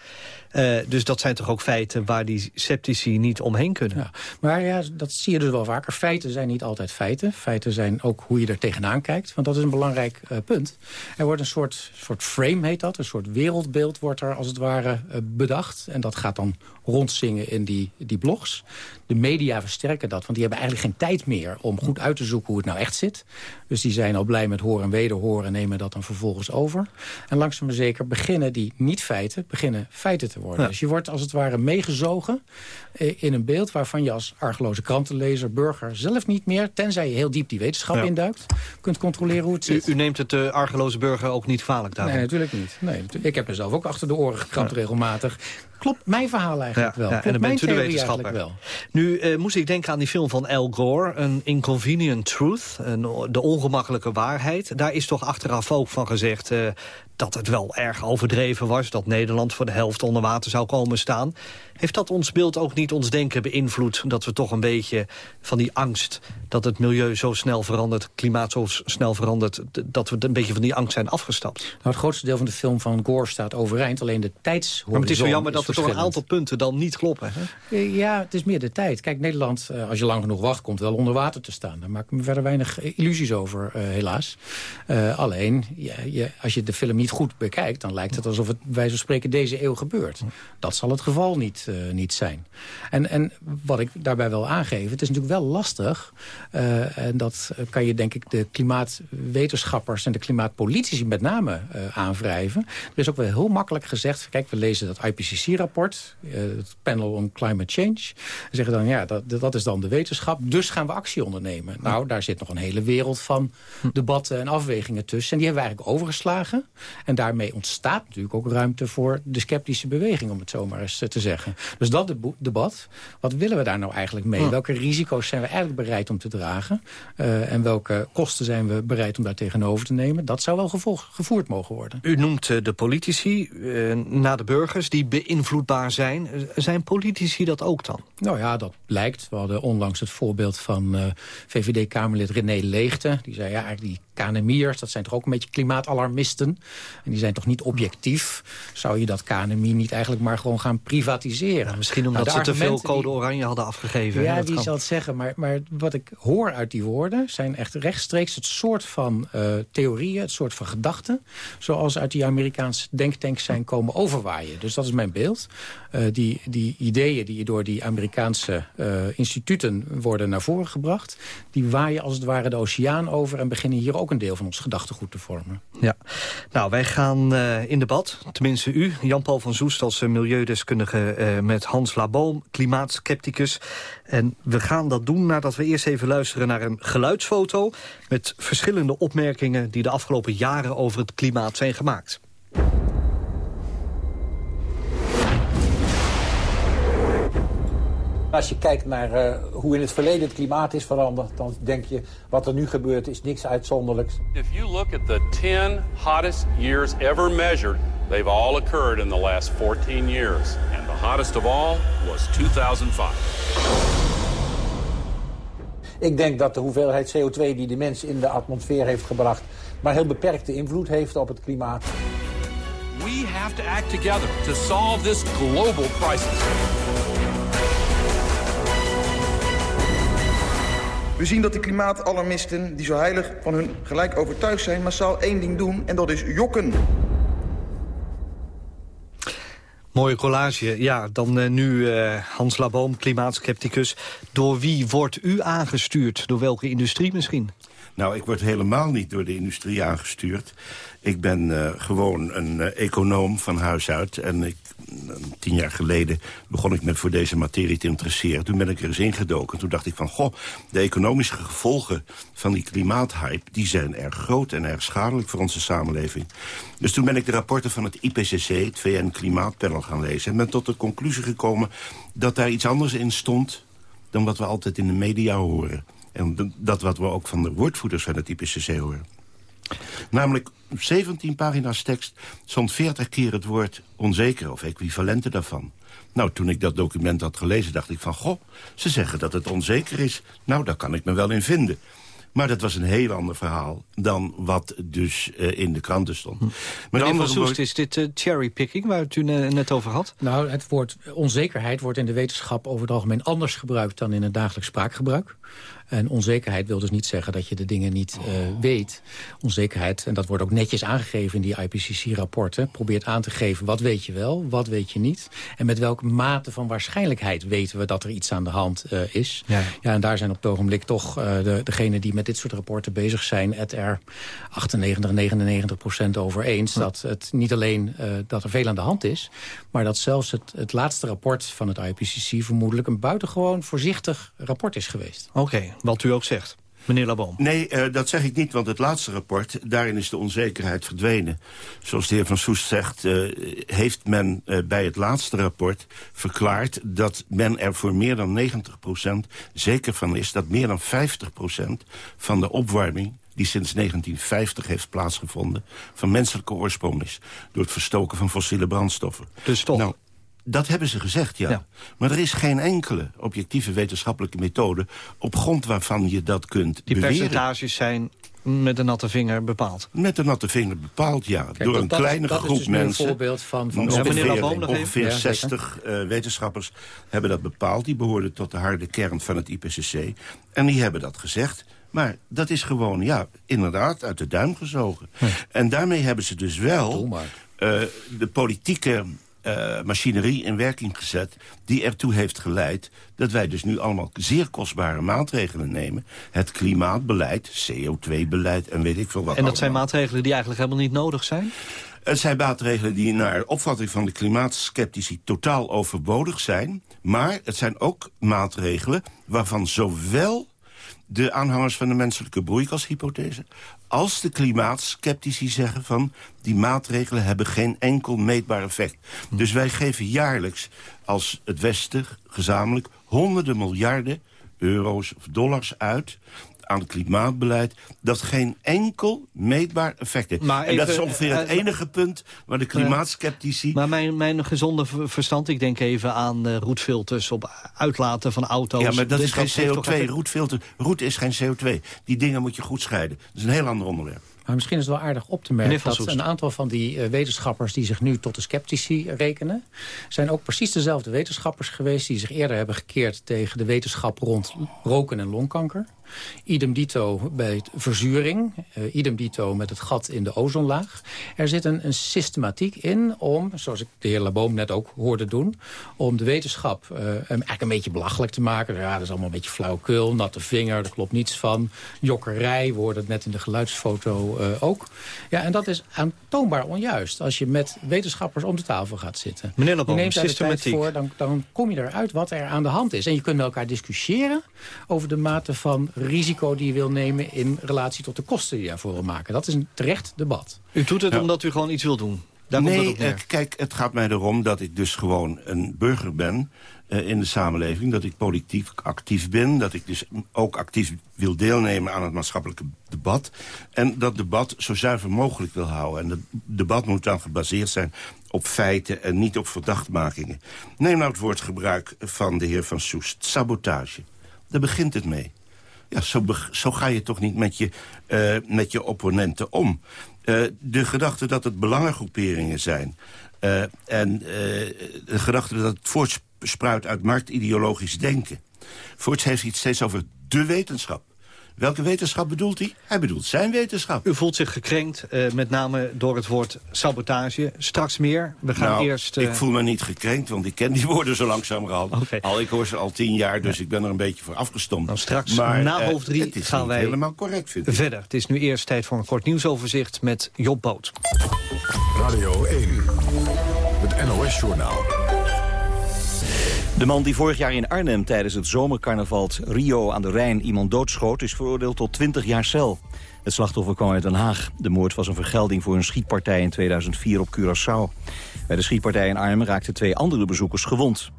Uh, dus dat zijn toch ook feiten waar die sceptici niet omheen kunnen. Ja, maar ja, dat zie je dus wel vaker. Feiten zijn niet altijd feiten. Feiten zijn ook hoe je er tegenaan kijkt. Want dat is een belangrijk uh, punt. Er wordt een soort, soort frame, heet dat. Een soort wereldbeeld wordt er als het ware uh, bedacht. En dat gaat dan rondzingen in die, die blogs. De media versterken dat, want die hebben eigenlijk geen tijd meer... om goed uit te zoeken hoe het nou echt zit. Dus die zijn al blij met horen en wederhoren... en nemen dat dan vervolgens over. En langzaam maar zeker beginnen die niet-feiten... beginnen feiten te worden. Ja. Dus je wordt als het ware meegezogen in een beeld... waarvan je als argeloze krantenlezer, burger zelf niet meer... tenzij je heel diep die wetenschap ja. induikt... kunt controleren hoe het zit. U, u neemt het de argeloze burger ook niet kwalijk daarom? Nee, natuurlijk niet. Nee, ik heb mezelf ook achter de oren gekrant ja. regelmatig. Klopt mijn verhaal eigenlijk ja, wel. Ja, en dan bent u de wetenschapper. Wel. Nu uh, moest ik denken aan die film van Al Gore, een Inconvenient Truth, een, de ongemakkelijke waarheid. Daar is toch achteraf ook van gezegd uh, dat het wel erg overdreven was... dat Nederland voor de helft onder water zou komen staan. Heeft dat ons beeld ook niet ons denken beïnvloed? Dat we toch een beetje van die angst dat het milieu zo snel verandert... het klimaat zo snel verandert, dat we een beetje van die angst zijn afgestapt? Nou, het grootste deel van de film van Gore staat overeind. Alleen de tijdshorizon Maar het is zo jammer dat er toch een aantal punten niet kloppen. Hè? Ja, het is meer de tijd. Kijk, Nederland, als je lang genoeg wacht, komt wel onder water te staan. Daar maak ik me verder weinig illusies over, uh, helaas. Alleen, je, als je de film niet goed bekijkt... dan lijkt het alsof het, wij zo spreken, deze eeuw gebeurt. Dat zal het geval niet, niet zijn. En, en wat ik daarbij wil aangeven, het is natuurlijk wel lastig... en dat kan je denk ik de klimaatwetenschappers en de klimaatpolitici met name aanwrijven. Er is ook wel heel makkelijk gezegd... kijk, we lezen dat IPCC-rapport, het Panel on Climate Change. Zeggen dan, ja, dat, dat is dan de wetenschap, dus gaan we actie ondernemen. Nou, daar zit nog een hele wereld van debatten en afwegingen tussen. En die hebben we eigenlijk overgeslagen. En daarmee ontstaat natuurlijk ook ruimte voor de sceptische beweging, om het zo maar eens te zeggen. Dus dat debat, wat willen we daar nou eigenlijk mee? Welke risico's zijn we eigenlijk bereid om te dragen? Uh, en welke kosten zijn we bereid om daar tegenover te nemen? Dat zou wel gevolg, gevoerd mogen worden. U noemt uh, de politici, uh, na de burgers, die beïnvloedbaar zijn. Zijn politici dat ook dan? Nou ja, dat blijkt. We hadden onlangs het voorbeeld van VVD-Kamerlid René Leegte. Die zei, ja, die KNMI'ers, dat zijn toch ook een beetje klimaatalarmisten. En die zijn toch niet objectief. Zou je dat KNMI niet eigenlijk maar gewoon gaan privatiseren? misschien omdat Nou, ze te veel die- code oranje hadden afgegeven. Ja, wie kan. zal het zeggen? Maar, maar wat ik hoor uit die woorden... zijn echt rechtstreeks het soort van eh, theorieën, het soort van gedachten... zoals uit die Amerikaanse denktanks zijn komen overwaaien. Dus dat is mijn beeld. Eh, die, die ideeën die door die Amerikaanse eh, instituten worden naar voren gebracht... die waaien als het ware de oceaan over... en beginnen hier ook een deel van ons gedachtegoed te vormen. Ja. Nou, wij gaan eh, in debat, tenminste u, Jan-Paul van Zoest als eh, milieudeskundige eh, met Hans Laboom, klimaatskepticus. En we gaan dat doen nadat we eerst even luisteren naar een geluidsfoto... met verschillende opmerkingen die de afgelopen jaren over het klimaat zijn gemaakt. Als je kijkt naar eh, hoe in het verleden het klimaat is veranderd... dan denk je, wat er nu gebeurt is niks uitzonderlijks. If you look at the 10 hottest years ever measured, they've all occurred in the last 14 years. And the hottest of all was 2005. Ik denk dat de hoeveelheid CO2 die de mens in de atmosfeer heeft gebracht... maar heel beperkte invloed heeft op het klimaat. We have to act together to solve this global crisis. We zien dat de klimaatalarmisten, die zo heilig van hun gelijk overtuigd zijn... massaal één ding doen, en dat is jokken. Mooie collage. Ja, dan eh, nu eh, Hans Laboom, klimaatskepticus. Door wie wordt u aangestuurd? Door welke industrie misschien? Nou, ik word helemaal niet door de industrie aangestuurd. Ik ben eh, gewoon een eh, econoom van huis uit. En ik, mm, tien jaar geleden begon ik me voor deze materie te interesseren. Toen ben ik er eens ingedoken. Toen dacht ik van, goh, de economische gevolgen van die klimaathype... die zijn erg groot en erg schadelijk voor onze samenleving. Dus toen ben ik de rapporten van het IPCC, het VN-klimaatpanel, gaan lezen... en ben tot de conclusie gekomen dat daar iets anders in stond... dan wat we altijd in de media horen. En dat wat we ook van de woordvoerders van het IPCC horen. Namelijk 17 pagina's tekst stond 40 keer het woord onzeker of equivalenten daarvan. Nou, toen ik dat document had gelezen, dacht ik van... goh, ze zeggen dat het onzeker is. Nou, daar kan ik me wel in vinden. Maar dat was een heel ander verhaal dan wat dus eh, in de kranten stond. Met Meneer andere Soest, woorden- is dit eh, cherrypicking waar het u ne- net over had? Nou, het woord onzekerheid wordt in de wetenschap over het algemeen anders gebruikt dan in het dagelijks spraakgebruik. En onzekerheid wil dus niet zeggen dat je de dingen niet eh, weet. Onzekerheid, en dat wordt ook netjes aangegeven in die IPCC-rapporten... probeert aan te geven wat weet je wel, wat weet je niet... en met welke mate van waarschijnlijkheid weten we dat er iets aan de hand eh, is. Ja. Ja, en daar zijn op het ogenblik toch eh de, degenen die met dit soort rapporten bezig zijn... het er 98, 99 procent over eens dat het niet alleen dat er veel aan de hand is... maar dat zelfs het, het laatste rapport van het IPCC vermoedelijk... een buitengewoon voorzichtig rapport is geweest. Oké, wat u ook zegt. Meneer Laboom. Nee, eh, dat zeg ik niet, want het laatste rapport... daarin is de onzekerheid verdwenen. Zoals de heer Van Soest zegt, eh, heeft men eh, bij het laatste rapport verklaard... dat men er voor meer dan 90% zeker van is... dat meer dan 50% van de opwarming die sinds 1950 heeft plaatsgevonden... van menselijke oorsprong is. Door het verstoken van fossiele brandstoffen. Dus toch? Nou, dat hebben ze gezegd, ja. Ja. Maar er is geen enkele objectieve wetenschappelijke methode... op grond waarvan je dat kunt Die beweren. percentages zijn met de natte vinger bepaald. Met de natte vinger bepaald, ja. Kijk, door een dat is- kleine dat is groep dus een mensen. voorbeeld van- van ongeveer, meneer Laboom nog even? ongeveer Ja, zeker. 60 eh, wetenschappers hebben dat bepaald. Die behoorden tot de harde kern van het IPCC. En die hebben dat gezegd. Maar dat is gewoon, ja, inderdaad, uit de duim gezogen. En daarmee hebben ze dus wel eh, de politieke eh, machinerie in werking gezet... die ertoe heeft geleid dat wij dus nu allemaal zeer kostbare maatregelen nemen. Het klimaatbeleid, CO2-beleid en weet ik veel wat En dat zijn maatregelen die eigenlijk helemaal niet nodig zijn? Het zijn maatregelen die naar opvatting van de klimaatskeptici totaal overbodig zijn. Maar het zijn ook maatregelen waarvan zowel de aanhangers van de menselijke broeikashypothese... als de klimaatskeptici zeggen van... die maatregelen hebben geen enkel meetbaar effect. Dus wij geven jaarlijks als het Westen gezamenlijk... honderden miljarden euro's of dollars uit aan het klimaatbeleid... dat geen enkel meetbaar effect heeft. Maar en dat is ongeveer het eh, enige punt waar de klimaatskeptici... Maar mijn, mijn gezonde verstand, ik denk even aan eh, roetfilters op uitlaten van auto's. Ja, maar dat Dit is geen heeft toch CO2. effect? Roetfilter, roet is geen CO2. Die dingen moet je goed scheiden. Dat is een heel ander onderwerp. Maar misschien is het wel aardig op te merken dat een aantal van die eh, wetenschappers die zich nu tot de sceptici rekenen, zijn ook precies dezelfde wetenschappers geweest die zich eerder hebben gekeerd tegen de wetenschap rond roken en longkanker. Idem dito bij verzuring. eh, idem dito met het gat in de ozonlaag. Er zit een, een systematiek in om, zoals ik de heer Laboom net ook hoorde doen... om de wetenschap eh, eigenlijk een beetje belachelijk te maken. Ja, dat is allemaal een beetje flauwekul, natte vinger, daar klopt niets van. Jokkerij, we hoorden het net in de geluidsfoto eh, ook. Ja, en dat is aantoonbaar onjuist als je met wetenschappers om de tafel gaat zitten. Meneer Laboom, je neemt daar de tijd systematiek. voor, dan, dan kom je eruit wat er aan de hand is. En je kunt met elkaar discussiëren over de mate van risico die je wil nemen... in relatie tot de kosten die je daarvoor wil maken. Dat is een terecht debat. U doet het Ja. omdat u gewoon iets wil doen. Daar komt het nee, op neer. kijk, het gaat mij erom dat ik dus gewoon een burger ben eh, in de samenleving. Dat ik politiek actief ben. Dat ik dus ook actief wil deelnemen aan het maatschappelijke debat. En dat debat zo zuiver mogelijk wil houden. En dat debat moet dan gebaseerd zijn op feiten en niet op verdachtmakingen. Neem nou het woordgebruik van de heer Van Soest. Sabotage. Daar begint het mee. Ja, zo, zo ga je toch niet met je, eh, met je opponenten om. Eh, de gedachte dat het belangengroeperingen zijn... eh, en de gedachte dat het voortspruit uit marktideologisch denken. Voorts heeft het steeds over de wetenschap. Welke wetenschap bedoelt hij? Hij bedoelt zijn wetenschap. U voelt zich gekrenkt, eh, met name door het woord sabotage. Straks meer. We gaan nou, eerst... eh, ik voel me niet gekrenkt, want ik ken die woorden zo langzamerhand. Al, ik hoor ze al tien jaar, dus ik ben er een beetje voor afgestomd. Nou, straks maar, na eh, half drie het is gaan niet wij helemaal correct, vind ik. verder. Het is nu eerst tijd voor een kort nieuwsoverzicht met Job Boot. Radio 1, het NOS-journaal. De man die vorig jaar in Arnhem tijdens het zomercarnaval Rio aan de Rijn iemand doodschoot... is veroordeeld tot 20 jaar cel. Het slachtoffer kwam uit Den Haag. De moord was een vergelding voor een schietpartij in 2004 op Curaçao. Bij de schietpartij in Arnhem raakten twee andere bezoekers gewond.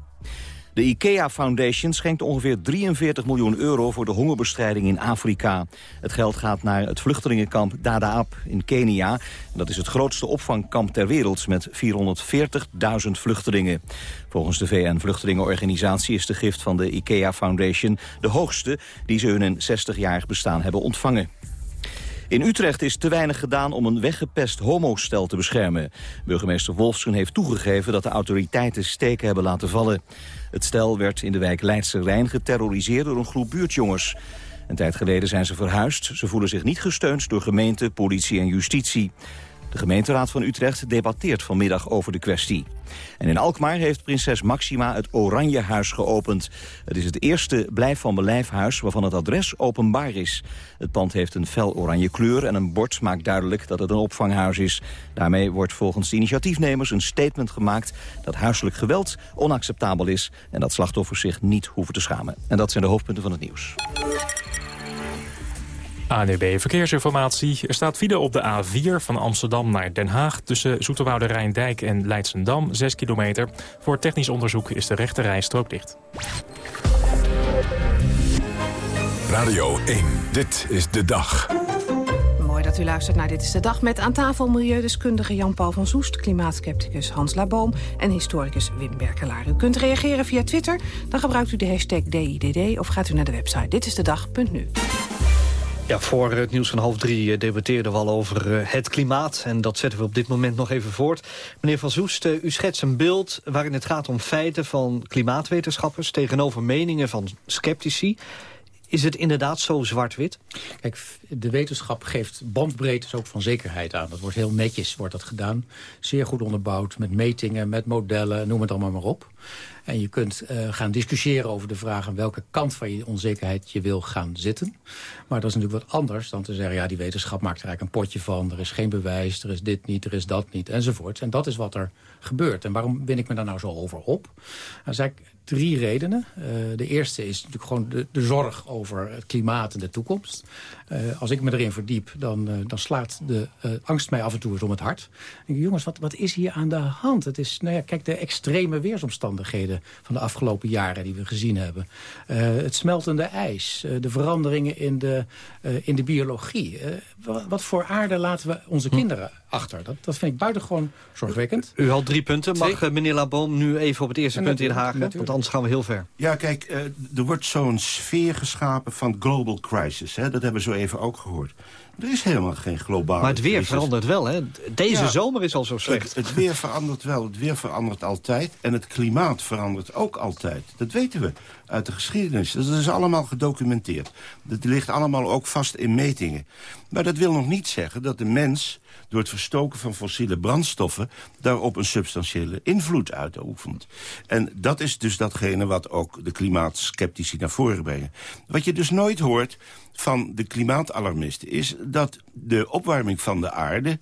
De IKEA Foundation schenkt ongeveer 43 miljoen euro voor de hongerbestrijding in Afrika. Het geld gaat naar het vluchtelingenkamp Dadaab in Kenia. En dat is het grootste opvangkamp ter wereld met 440.000 vluchtelingen. Volgens de VN-vluchtelingenorganisatie is de gift van de IKEA Foundation de hoogste die ze hun in 60-jarig bestaan hebben ontvangen. In Utrecht is te weinig gedaan om een weggepest homostel te beschermen. Burgemeester Wolfsen heeft toegegeven dat de autoriteiten steken hebben laten vallen. Het stel werd in de wijk Leidse Rijn geterroriseerd door een groep buurtjongens. Een tijd geleden zijn ze verhuisd. Ze voelen zich niet gesteund door gemeente, politie en justitie. De gemeenteraad van Utrecht debatteert vanmiddag over de kwestie. En in Alkmaar heeft prinses Maxima het Oranje Huis geopend. Het is het eerste blijf van belijfhuis waarvan het adres openbaar is. Het pand heeft een fel oranje kleur en een bord maakt duidelijk dat het een opvanghuis is. Daarmee wordt volgens de initiatiefnemers een statement gemaakt dat huiselijk geweld onacceptabel is en dat slachtoffers zich niet hoeven te schamen. En dat zijn de hoofdpunten van het nieuws. ANUB E Verkeersinformatie. Er staat file op de A4 van Amsterdam naar Den Haag... tussen Zoeterwoude Rijndijk en Leidsendam, 6 kilometer. Voor technisch onderzoek is de rechte rijstrook dicht. Radio 1, dit is de dag. Mooi dat u luistert naar Dit is de Dag... met aan tafel milieudeskundige Jan-Paul van Soest... klimaatskepticus Hans Laboom en historicus Wim Berkelaar. U kunt reageren via Twitter, dan gebruikt u de hashtag DIDD... of gaat u naar de website ditistedag.nu. Ja, voor het nieuws van half drie eh, debatteerden we al over eh, het klimaat. En dat zetten we op dit moment nog even voort. Meneer Van Soest, eh, u schetst een beeld waarin het gaat om feiten van klimaatwetenschappers... tegenover meningen van sceptici. Is het inderdaad zo zwart-wit? Kijk, de wetenschap geeft bandbreedtes ook van zekerheid aan. Dat wordt heel netjes wordt dat gedaan. Zeer goed onderbouwd, met metingen, met modellen, noem het allemaal maar op. En je kunt uh, gaan discussiëren over de vraag... aan welke kant van je onzekerheid je wil gaan zitten. Maar dat is natuurlijk wat anders dan te zeggen... ja, die wetenschap maakt er eigenlijk een potje van. Er is geen bewijs, er is dit niet, er is dat niet, enzovoort. En dat is wat er gebeurt. En waarom win ik me daar nou zo over op? Er zijn drie redenen. Uh, de eerste is natuurlijk gewoon de, de zorg over het klimaat en de toekomst. als ik me erin verdiep, dan, dan slaat de angst mij af en toe eens om het hart. denk ik, jongens, wat, wat is hier aan de hand? Het is, nou ja, kijk, de extreme weersomstandigheden van de afgelopen jaren die we gezien hebben. het smeltende ijs, de veranderingen in de, in de biologie. Wat, wat, voor aarde laten we onze hm. kinderen achter? Dat, dat vind ik buitengewoon zorgwekkend. U had drie punten. Mag meneer Laboom nu even op het eerste punt inhaken? Want anders gaan we heel ver. Ja, kijk, er wordt zo'n sfeer geschapen van global crisis. Hè? Dat hebben we zo even ook gehoord. Er is helemaal geen globale Maar het weer verandert wel, hè? Deze zomer is al zo slecht. Het, het, weer verandert wel. Het weer verandert altijd. En het klimaat verandert ook altijd. Dat weten we uit de geschiedenis. Dat is allemaal gedocumenteerd. Dat ligt allemaal ook vast in metingen. Maar dat wil nog niet zeggen dat de mens door het verstoken van fossiele brandstoffen... daarop een substantiële invloed uitoefent. En dat is dus datgene wat ook de klimaatskeptici naar voren brengen. Wat je dus nooit hoort van de klimaatalarmisten... is dat de opwarming van de aarde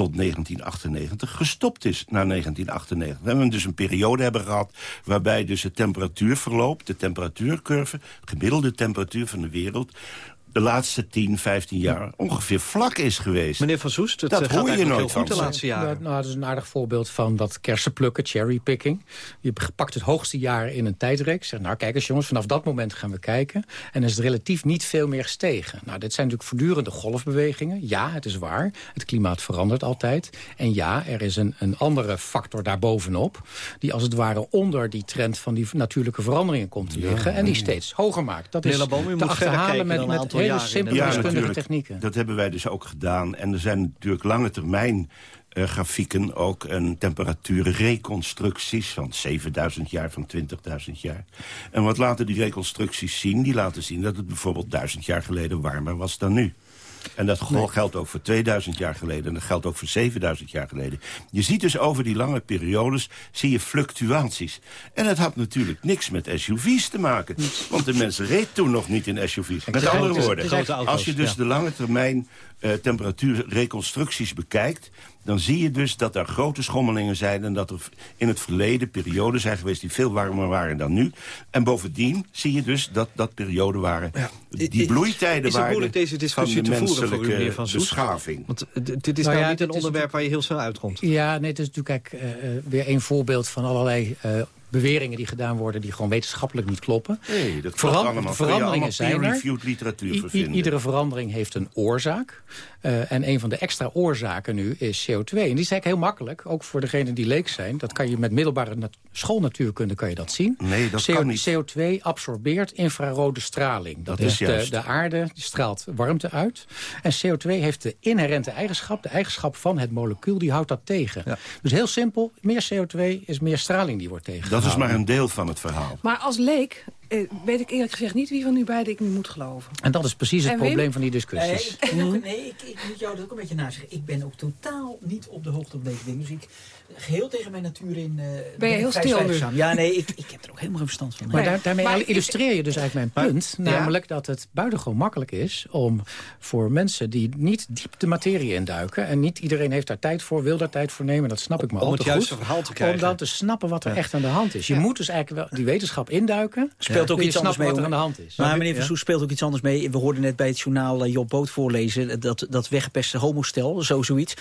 tot 1998 gestopt is na 1998. We hebben dus een periode hebben gehad waarbij dus het temperatuurverloop, de temperatuurcurve, gemiddelde temperatuur van de wereld de laatste 10, 15 jaar ongeveer vlak is geweest. Meneer Van Soest, het dat eh, hoor je nooit van. de laatste jaren. Nou, dat is een aardig voorbeeld van dat kersenplukken, cherrypicking. Je pakt het hoogste jaar in een tijdreeks. Zeg, nou kijk eens jongens, vanaf dat moment gaan we kijken. En is het relatief niet veel meer gestegen. Nou, dit zijn natuurlijk voortdurende golfbewegingen. Ja, het is waar. Het klimaat verandert altijd. En ja, er is een, een andere factor daarbovenop... die als het ware onder die trend van die natuurlijke veranderingen komt te liggen... en die steeds hoger maakt. Dat is te achterhalen met, met hele simpele wiskundige technieken. Dat hebben wij dus ook gedaan. En er zijn natuurlijk lange termijn uh, grafieken ook een temperatuurreconstructies van 7000 jaar, van 20.000 jaar. En wat laten die reconstructies zien? Die laten zien dat het bijvoorbeeld duizend jaar geleden warmer was dan nu. En dat geldt ook voor 2000 jaar geleden. En dat geldt ook voor 7000 jaar geleden. Je ziet dus over die lange periodes zie je fluctuaties. En dat had natuurlijk niks met SUV's te maken. Want de mensen reed toen nog niet in SUV's. Met andere woorden, als je dus de lange termijn uh, temperatuurreconstructies bekijkt dan zie je dus dat er grote schommelingen zijn... en dat er in het verleden perioden zijn geweest die veel warmer waren dan nu. En bovendien zie je dus dat dat perioden waren... die bloeitijden waren moeilijk deze discussie te voeren voor u, meneer Van beschaving. Want dit is nou, nou niet een onderwerp waar je heel snel uitkomt. Ja, nee, het is natuurlijk kijk, uh, weer een voorbeeld van allerlei... Uh, beweringen die gedaan worden die gewoon wetenschappelijk niet kloppen. Nee, dat Veran. Veranderingen zijn er. literatuur iedere verandering heeft een oorzaak. Uh, en een van de extra oorzaken nu is CO2. En die is eigenlijk heel makkelijk, ook voor degenen die leek zijn. Dat kan je met middelbare schoolnatuurkunde kan je dat zien. Nee, dat CO kan niet. CO2 absorbeert infrarode straling. Dat, is de, de, aarde, die straalt warmte uit. En CO2 heeft de inherente eigenschap, de eigenschap van het molecuul, die houdt dat tegen. Ja. Dus heel simpel, meer CO2 is meer straling die wordt tegen. Dat is maar een deel van het verhaal. Maar als leek eh, weet ik eerlijk gezegd niet wie van u beiden ik nu moet geloven. En dat is precies het probleem van die discussies. Nee, nee ik, ik, moet jou dat ook een beetje nazeggen. Ik ben ook totaal niet op de hoogte op deze dingen. Dus ik geheel tegen mijn natuur in... Uh, ben je heel stil nu? Ja, nee, ik, ik heb er ook helemaal geen verstand van. Maar daarmee illustreer je dus eigenlijk mijn punt. namelijk dat het buitengewoon makkelijk is om voor mensen die niet diep de materie induiken... en niet iedereen heeft daar tijd voor, wil daar tijd voor nemen... dat snap ik maar om het juiste verhaal te krijgen. Om dan te snappen wat er echt aan de hand is. Je moet dus eigenlijk wel die wetenschap induiken speelt ook iets anders mee. wat er aan de hand is. Maar meneer Versoes speelt ook iets anders mee. We hoorden net bij het journaal uh, Job Boot voorlezen... dat, dat weggepeste homostel, zo zoiets.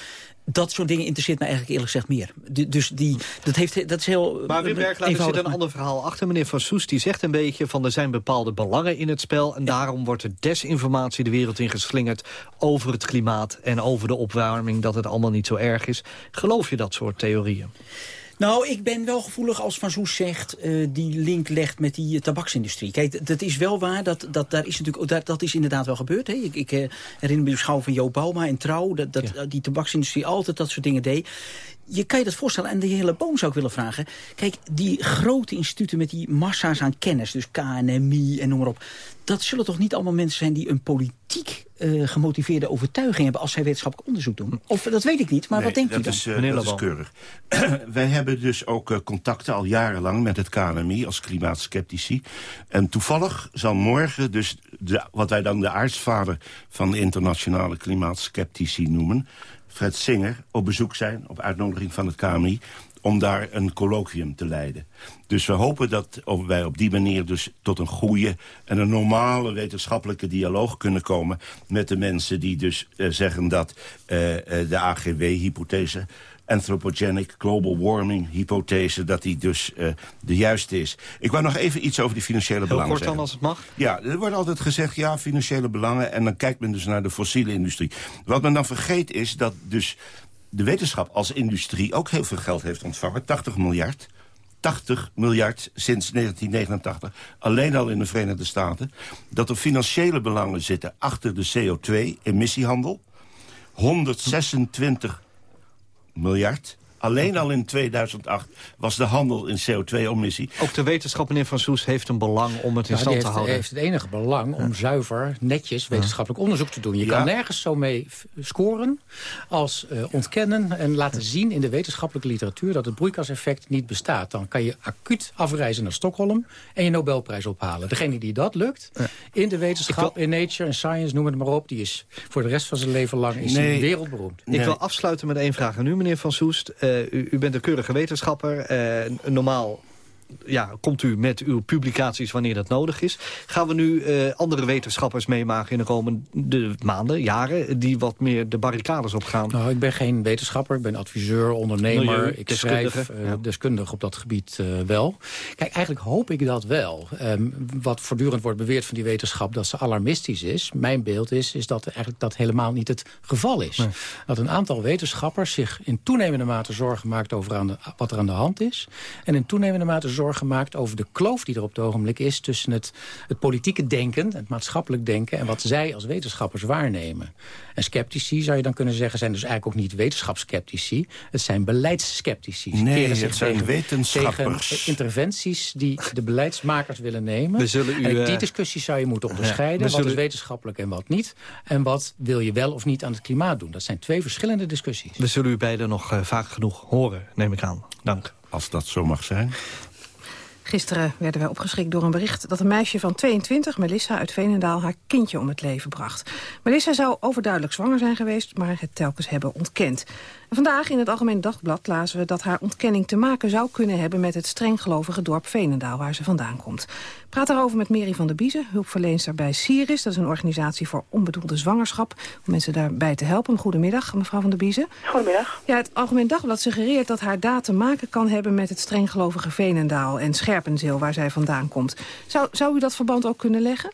Dat soort dingen interesseert me eigenlijk eerlijk gezegd meer. Dus die, dat, heeft, dat is heel Maar Wim Bergelaar, er zit een ander verhaal achter. Meneer Van Soes die zegt een beetje van er zijn bepaalde belangen in het spel... en daarom wordt er desinformatie de wereld in geslingerd... over het klimaat en over de opwarming, dat het allemaal niet zo erg is. Geloof je dat soort theorieën? Nou, ik ben wel gevoelig als Van Soes zegt... Uh, die link legt met die uh, tabaksindustrie. Kijk, dat is wel waar. Dat, dat, daar is natuurlijk, dat, dat is inderdaad wel gebeurd. Hè. Ik, ik uh, herinner me de schouw van Joop Bauma en Trouw... dat, dat die tabaksindustrie altijd dat soort dingen deed je kan je dat voorstellen, en de hele boom zou ik willen vragen. Kijk, die grote instituten met die massa's aan kennis, dus KNMI en noem maar op... dat zullen toch niet allemaal mensen zijn die een politiek uh, gemotiveerde overtuiging hebben... als zij wetenschappelijk onderzoek doen? Of dat weet ik niet, maar wat denkt u dan? Is, uh, dat is keurig. Wij hebben dus ook uh, contacten al jarenlang met het KNMI als klimaatskeptici. En toevallig zal morgen dus de, wat wij dan de aartsvader... van de internationale klimaatskeptici noemen... Fred Singer op bezoek zijn, op uitnodiging van het KMI... om daar een colloquium te leiden. Dus we hopen dat wij op die manier dus tot een goede en een normale wetenschappelijke dialoog kunnen komen met de mensen die dus uh, zeggen dat uh, de AGW-hypothese anthropogenic global warming hypothese... dat die dus uh, de juiste is. Ik wou nog even iets over die financiële Heel belangen kort dan als het mag. Ja, er wordt altijd gezegd, ja, financiële belangen... en dan kijkt men dus naar de fossiele industrie. Wat men dan vergeet is dat dus de wetenschap als industrie... ook heel veel geld heeft ontvangen, 80 miljard... 80 miljard sinds 1989, alleen al in de Verenigde Staten... dat er financiële belangen zitten achter de CO2-emissiehandel. 126 miljard. Alleen al in 2008 was de handel in CO2-emissie. Ook de wetenschap, meneer Van Soes, heeft een belang om het in Ja, stand te houden. heeft het enige belang om zuiver, netjes wetenschappelijk onderzoek te doen. Je Ja. kan nergens zo mee scoren als eh, ontkennen en laten zien in de wetenschappelijke literatuur dat het broeikaseffect niet bestaat. Dan kan je acuut afreizen naar Stockholm en je Nobelprijs ophalen. Degene die dat lukt, in de wetenschap, in Nature en Science, noem het maar op, die is voor de rest van zijn leven lang is Nee. hij wereldberoemd. Ik wil afsluiten met één vraag aan u, meneer Van Soest. Eh, u, u bent een keurige wetenschapper. Eh, normaal ja, komt u met uw publicaties wanneer dat nodig is. Gaan we nu eh, andere wetenschappers meemaken in de komende maanden, jaren... die wat meer de barricades opgaan? Nou, ik ben geen wetenschapper, ik ben adviseur, ondernemer. Milieu, ik deskundige, schrijf eh, ja. deskundig op dat gebied eh, wel. Kijk, eigenlijk hoop ik dat wel. Ehm, wat voortdurend wordt beweerd van die wetenschap dat ze alarmistisch is. Mijn beeld is, is dat eigenlijk dat helemaal niet het geval is. Dat een aantal wetenschappers zich in toenemende mate zorgen maakt over aan de, wat er aan de hand is. En in toenemende mate zorgen maakt over de kloof die er op het ogenblik is tussen het, het politieke denken, het maatschappelijk denken en wat zij als wetenschappers waarnemen. En sceptici, zou je dan kunnen zeggen, zijn dus eigenlijk ook niet wetenschapssceptici. Het zijn beleidsskeptici. Ze Nee, keren het zijn tegen, wetenschappers. tegen interventies die de beleidsmakers willen nemen. We zullen u, en die eh, discussie zou je moeten ja, onderscheiden. wat zullen- is wetenschappelijk en wat niet. En wat wil je wel of niet aan het klimaat doen. Dat zijn twee verschillende discussies. We zullen u beiden nog eh, vaak genoeg horen, neem ik aan. Dank. Als dat zo mag zijn. Gisteren werden wij opgeschrikt door een bericht dat een meisje van 22, Melissa uit Veenendaal, haar kindje om het leven bracht. Melissa zou overduidelijk zwanger zijn geweest, maar het telkens hebben ontkend. Vandaag in het Algemeen Dagblad lazen we dat haar ontkenning te maken zou kunnen hebben met het strenggelovige dorp Veenendaal, waar ze vandaan komt. Praat daarover met Mary van der Biezen, hulpverlenster bij Siris. Dat is een organisatie voor onbedoelde zwangerschap, om mensen daarbij te helpen. Goedemiddag, mevrouw van der Biezen. Goedemiddag. Ja, het Algemeen Dagblad suggereert dat haar daad te maken kan hebben met het strenggelovige Veenendaal en Scherpenzeel waar zij vandaan komt. Zou, zou u dat verband ook kunnen leggen?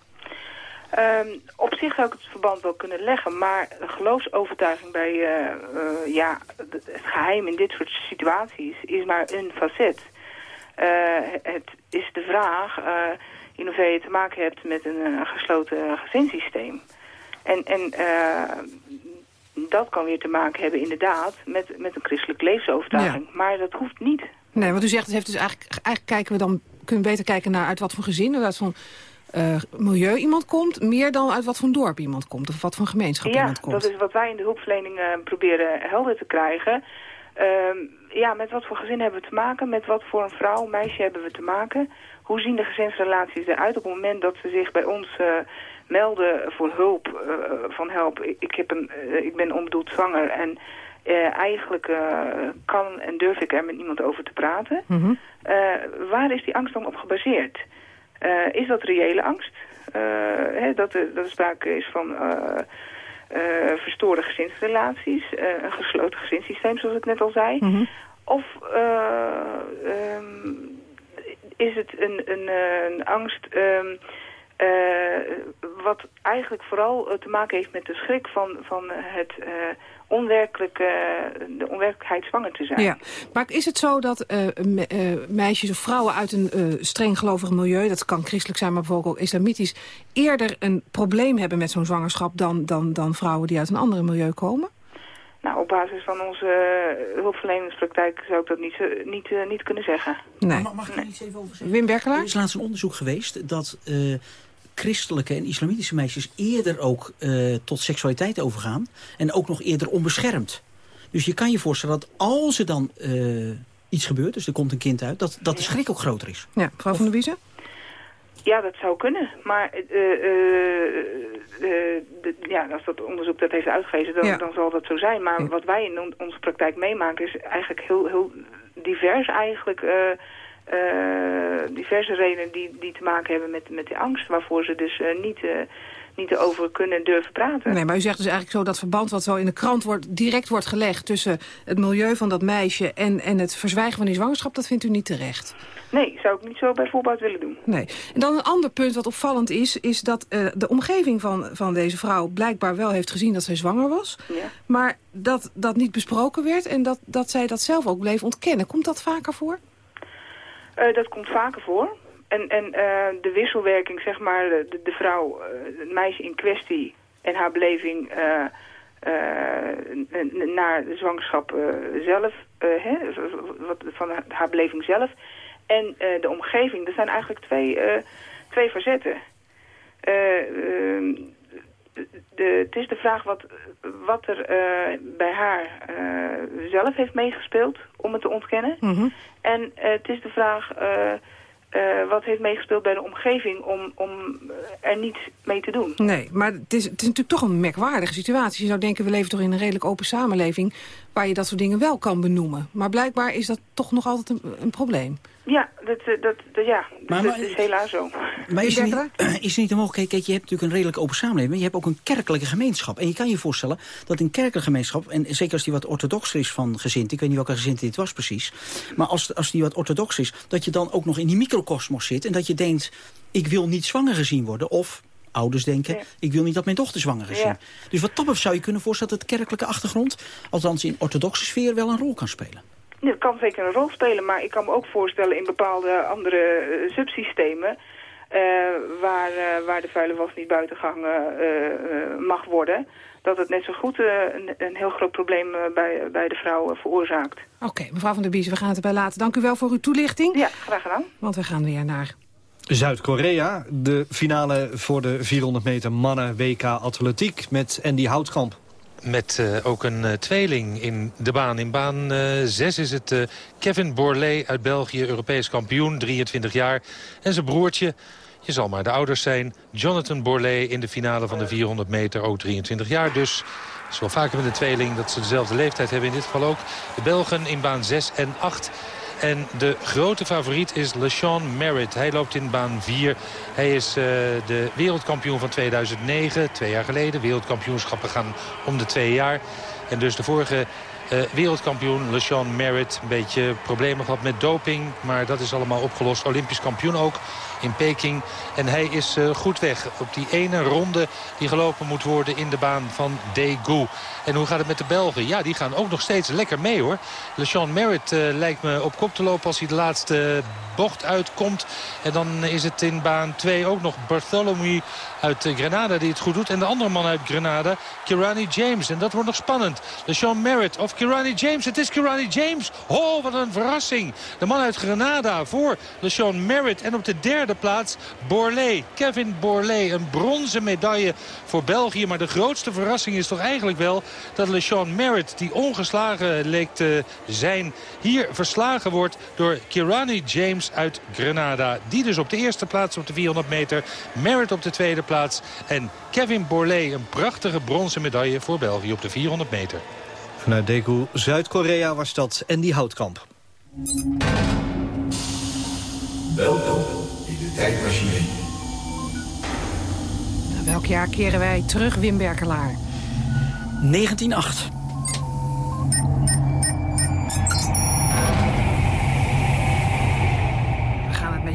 Ehm, op zich zou ik het verband wel kunnen leggen, maar geloofsovertuiging bij eh, eh, ja, het geheim in dit soort situaties is maar een facet. Eh, het is de vraag in hoeverre je te maken hebt met een gesloten gezinssysteem. En, en dat kan weer te maken hebben inderdaad met, met een christelijk levensovertuiging. Maar dat hoeft niet. Nee, want u zegt, het heeft dus eigenlijk, eigenlijk kijken we dan, kunnen we beter kijken naar uit wat voor gezin, uit wat voor eh, milieu iemand komt, meer dan uit wat voor dorp iemand komt, of wat voor gemeenschap Ja, iemand komt. dat is wat wij in de hulpverlening eh, proberen helder te krijgen. Ehm, ja, met wat voor gezin hebben we te maken? Met wat voor een vrouw, meisje hebben we te maken? Hoe zien de gezinsrelaties eruit op het moment dat ze zich bij ons eh, melden voor hulp? van help, ik, heb een, ik ben onbedoeld zwanger en eigenlijk kan en durf ik er met niemand over te praten. Mhm. Waar is die angst dan op gebaseerd? Eh, is dat reële angst? Eh, hè, dat, er, dat er sprake is van eh, verstoorde gezinsrelaties, een gesloten gezinssysteem zoals ik net al zei. Mhm. Of eh, ehm, is het een, een, een angst ehm, eh, wat eigenlijk vooral te maken heeft met de schrik van, van het eh, onwerkelijke, de onwerkelijkheid zwanger te zijn. Ja, maar is het zo dat eh, me- eh, meisjes of vrouwen uit een eh streng gelovig milieu... dat kan christelijk zijn, maar bijvoorbeeld ook islamitisch... eerder een probleem hebben met zo'n zwangerschap... Dan, dan, dan vrouwen die uit een ander milieu komen? Nou, op basis van onze hulpverleningspraktijk zou ik dat niet, niet, niet kunnen zeggen. Nee. Mag, mag ik er iets even over zeggen? Wim Berkelaar? Er is laatst een onderzoek geweest dat eh, christelijke en islamitische meisjes eerder ook eh, tot seksualiteit overgaan. En ook nog eerder onbeschermd. Dus je kan je voorstellen dat als er dan eh, iets gebeurt, dus er komt een kind uit, dat, dat de schrik ook groter is. Ja, mevrouw van der Biezen? Ja, dat zou kunnen. Maar eh, eh, eh, ja, als dat onderzoek dat heeft uitgewezen, dan, Ja. dan zal dat zo zijn. Maar wat wij in on- onze praktijk meemaken is eigenlijk heel, heel divers eigenlijk... eh, diverse redenen die, die te maken hebben met, met de angst... waarvoor ze dus eh, niet, eh, niet erover kunnen durven praten. Nee, maar u zegt dus eigenlijk zo dat verband wat zo in de krant wordt, direct wordt gelegd... tussen het milieu van dat meisje en, en het verzwijgen van die zwangerschap... dat vindt u niet terecht? Nee, zou ik niet zo bijvoorbeeld willen doen. Nee. En dan een ander punt wat opvallend is... is dat de omgeving van, van deze vrouw blijkbaar wel heeft gezien dat zij zwanger was... Ja. maar dat dat niet besproken werd en dat, dat zij dat zelf ook bleef ontkennen. Komt dat vaker voor? Eh, dat komt vaker voor. En, en eh, de wisselwerking, zeg maar, de, de vrouw, eh, het meisje in kwestie en haar beleving naar de zwangerschap zelf, hè, wat, van haar- beleving zelf, en de omgeving, dat zijn eigenlijk twee, twee facetten. De, het is de vraag wat, wat er eh, bij haar eh, zelf heeft meegespeeld om het te ontkennen. En eh, het is de vraag wat heeft meegespeeld bij de omgeving om, om er niets mee te doen. Nee, maar het is, het is natuurlijk toch een merkwaardige situatie. Je zou denken, we leven toch in een redelijk open samenleving... waar je dat soort dingen wel kan benoemen. Maar blijkbaar is dat toch nog altijd een, een probleem. Ja, dat, eh, dat, dat, ja, Maar- dat maar- is helaas zo. Maar is er, niet, is er niet de mogelijkheid, kijk, je hebt natuurlijk een redelijk open samenleving, maar je hebt ook een kerkelijke gemeenschap. En je kan je voorstellen dat een kerkelijke gemeenschap, en zeker als die wat orthodoxer is van gezint, ik weet niet welke gezint dit was precies, maar als, als die wat orthodox is, dat je dan ook nog in die microcosmos zit en dat je denkt, ik wil niet zwanger gezien worden, of ouders denken, ik wil niet dat mijn dochter zwanger is. Ja. Dus wat dat betreft zou je kunnen voorstellen dat de kerkelijke achtergrond, althans in orthodoxe sfeer, wel een rol kan spelen. Ja, Dat kan zeker een rol spelen, maar ik kan me ook voorstellen in bepaalde andere eh, subsystemen... eh, waar, eh, waar de vuile was niet buiten gehangen eh, eh, mag worden... dat het net zo goed een, een heel groot probleem bij, bij de vrouw veroorzaakt. Oké, mevrouw van der Bies, we gaan het erbij laten. Dank u wel voor uw toelichting. Ja, graag gedaan. Want we gaan weer naar... Zuid-Korea, de finale voor de 400 meter mannen WK atletiek met Andy Houtkamp. Met eh, ook een eh, tweeling in de baan. In baan 6 is het eh, Kevin Borlée uit België, Europees kampioen, 23 jaar. En zijn broertje, je zal maar de ouders zijn, Jonathan Borlée in de finale van de 400 meter, ook 23 jaar. Dus het is wel vaker met een tweeling dat ze dezelfde leeftijd hebben. In dit geval ook de Belgen in baan 6 en 8. En de grote favoriet is LeSean Merritt. Hij loopt in baan 4. Hij is eh, de wereldkampioen van 2009, twee jaar geleden. Wereldkampioenschappen gaan om de twee jaar. En dus de vorige eh, wereldkampioen LeSean Merritt. Een beetje problemen gehad met doping. Maar dat is allemaal opgelost. Olympisch kampioen ook in Peking. En hij is eh, goed weg op die ene ronde die gelopen moet worden in de baan van Daegu. En hoe gaat het met de Belgen? Ja, die gaan ook nog steeds lekker mee hoor. LeSean Merritt eh, lijkt me op kop te lopen als hij de laatste bocht uitkomt. En dan is het in baan 2 ook nog Bartholomew uit eh, Grenada die het goed doet. En de andere man uit Grenada, Kirani James. En dat wordt nog spannend. LeSean Merritt of Kirani James. Het is Kirani James. Oh, wat een verrassing. De man uit Grenada voor LeSean Merritt. En op de derde plaats Borlée. Kevin Borlée. Een bronzen medaille voor België. Maar de grootste verrassing is toch eigenlijk wel dat LeSean Merritt, die ongeslagen leek te zijn, hier verslagen wordt door Kirani James uit Grenada. Die dus op de eerste plaats op de 400 meter. Merritt op de tweede plaats. En Kevin Borlée, een prachtige bronzen medaille voor België op de 400 meter. Vanuit Daegu, Zuid-Korea was dat Andy Houtkamp. Welkom in de tijdmachine. Welk jaar keren wij terug, Wim Berkelaar? 1908.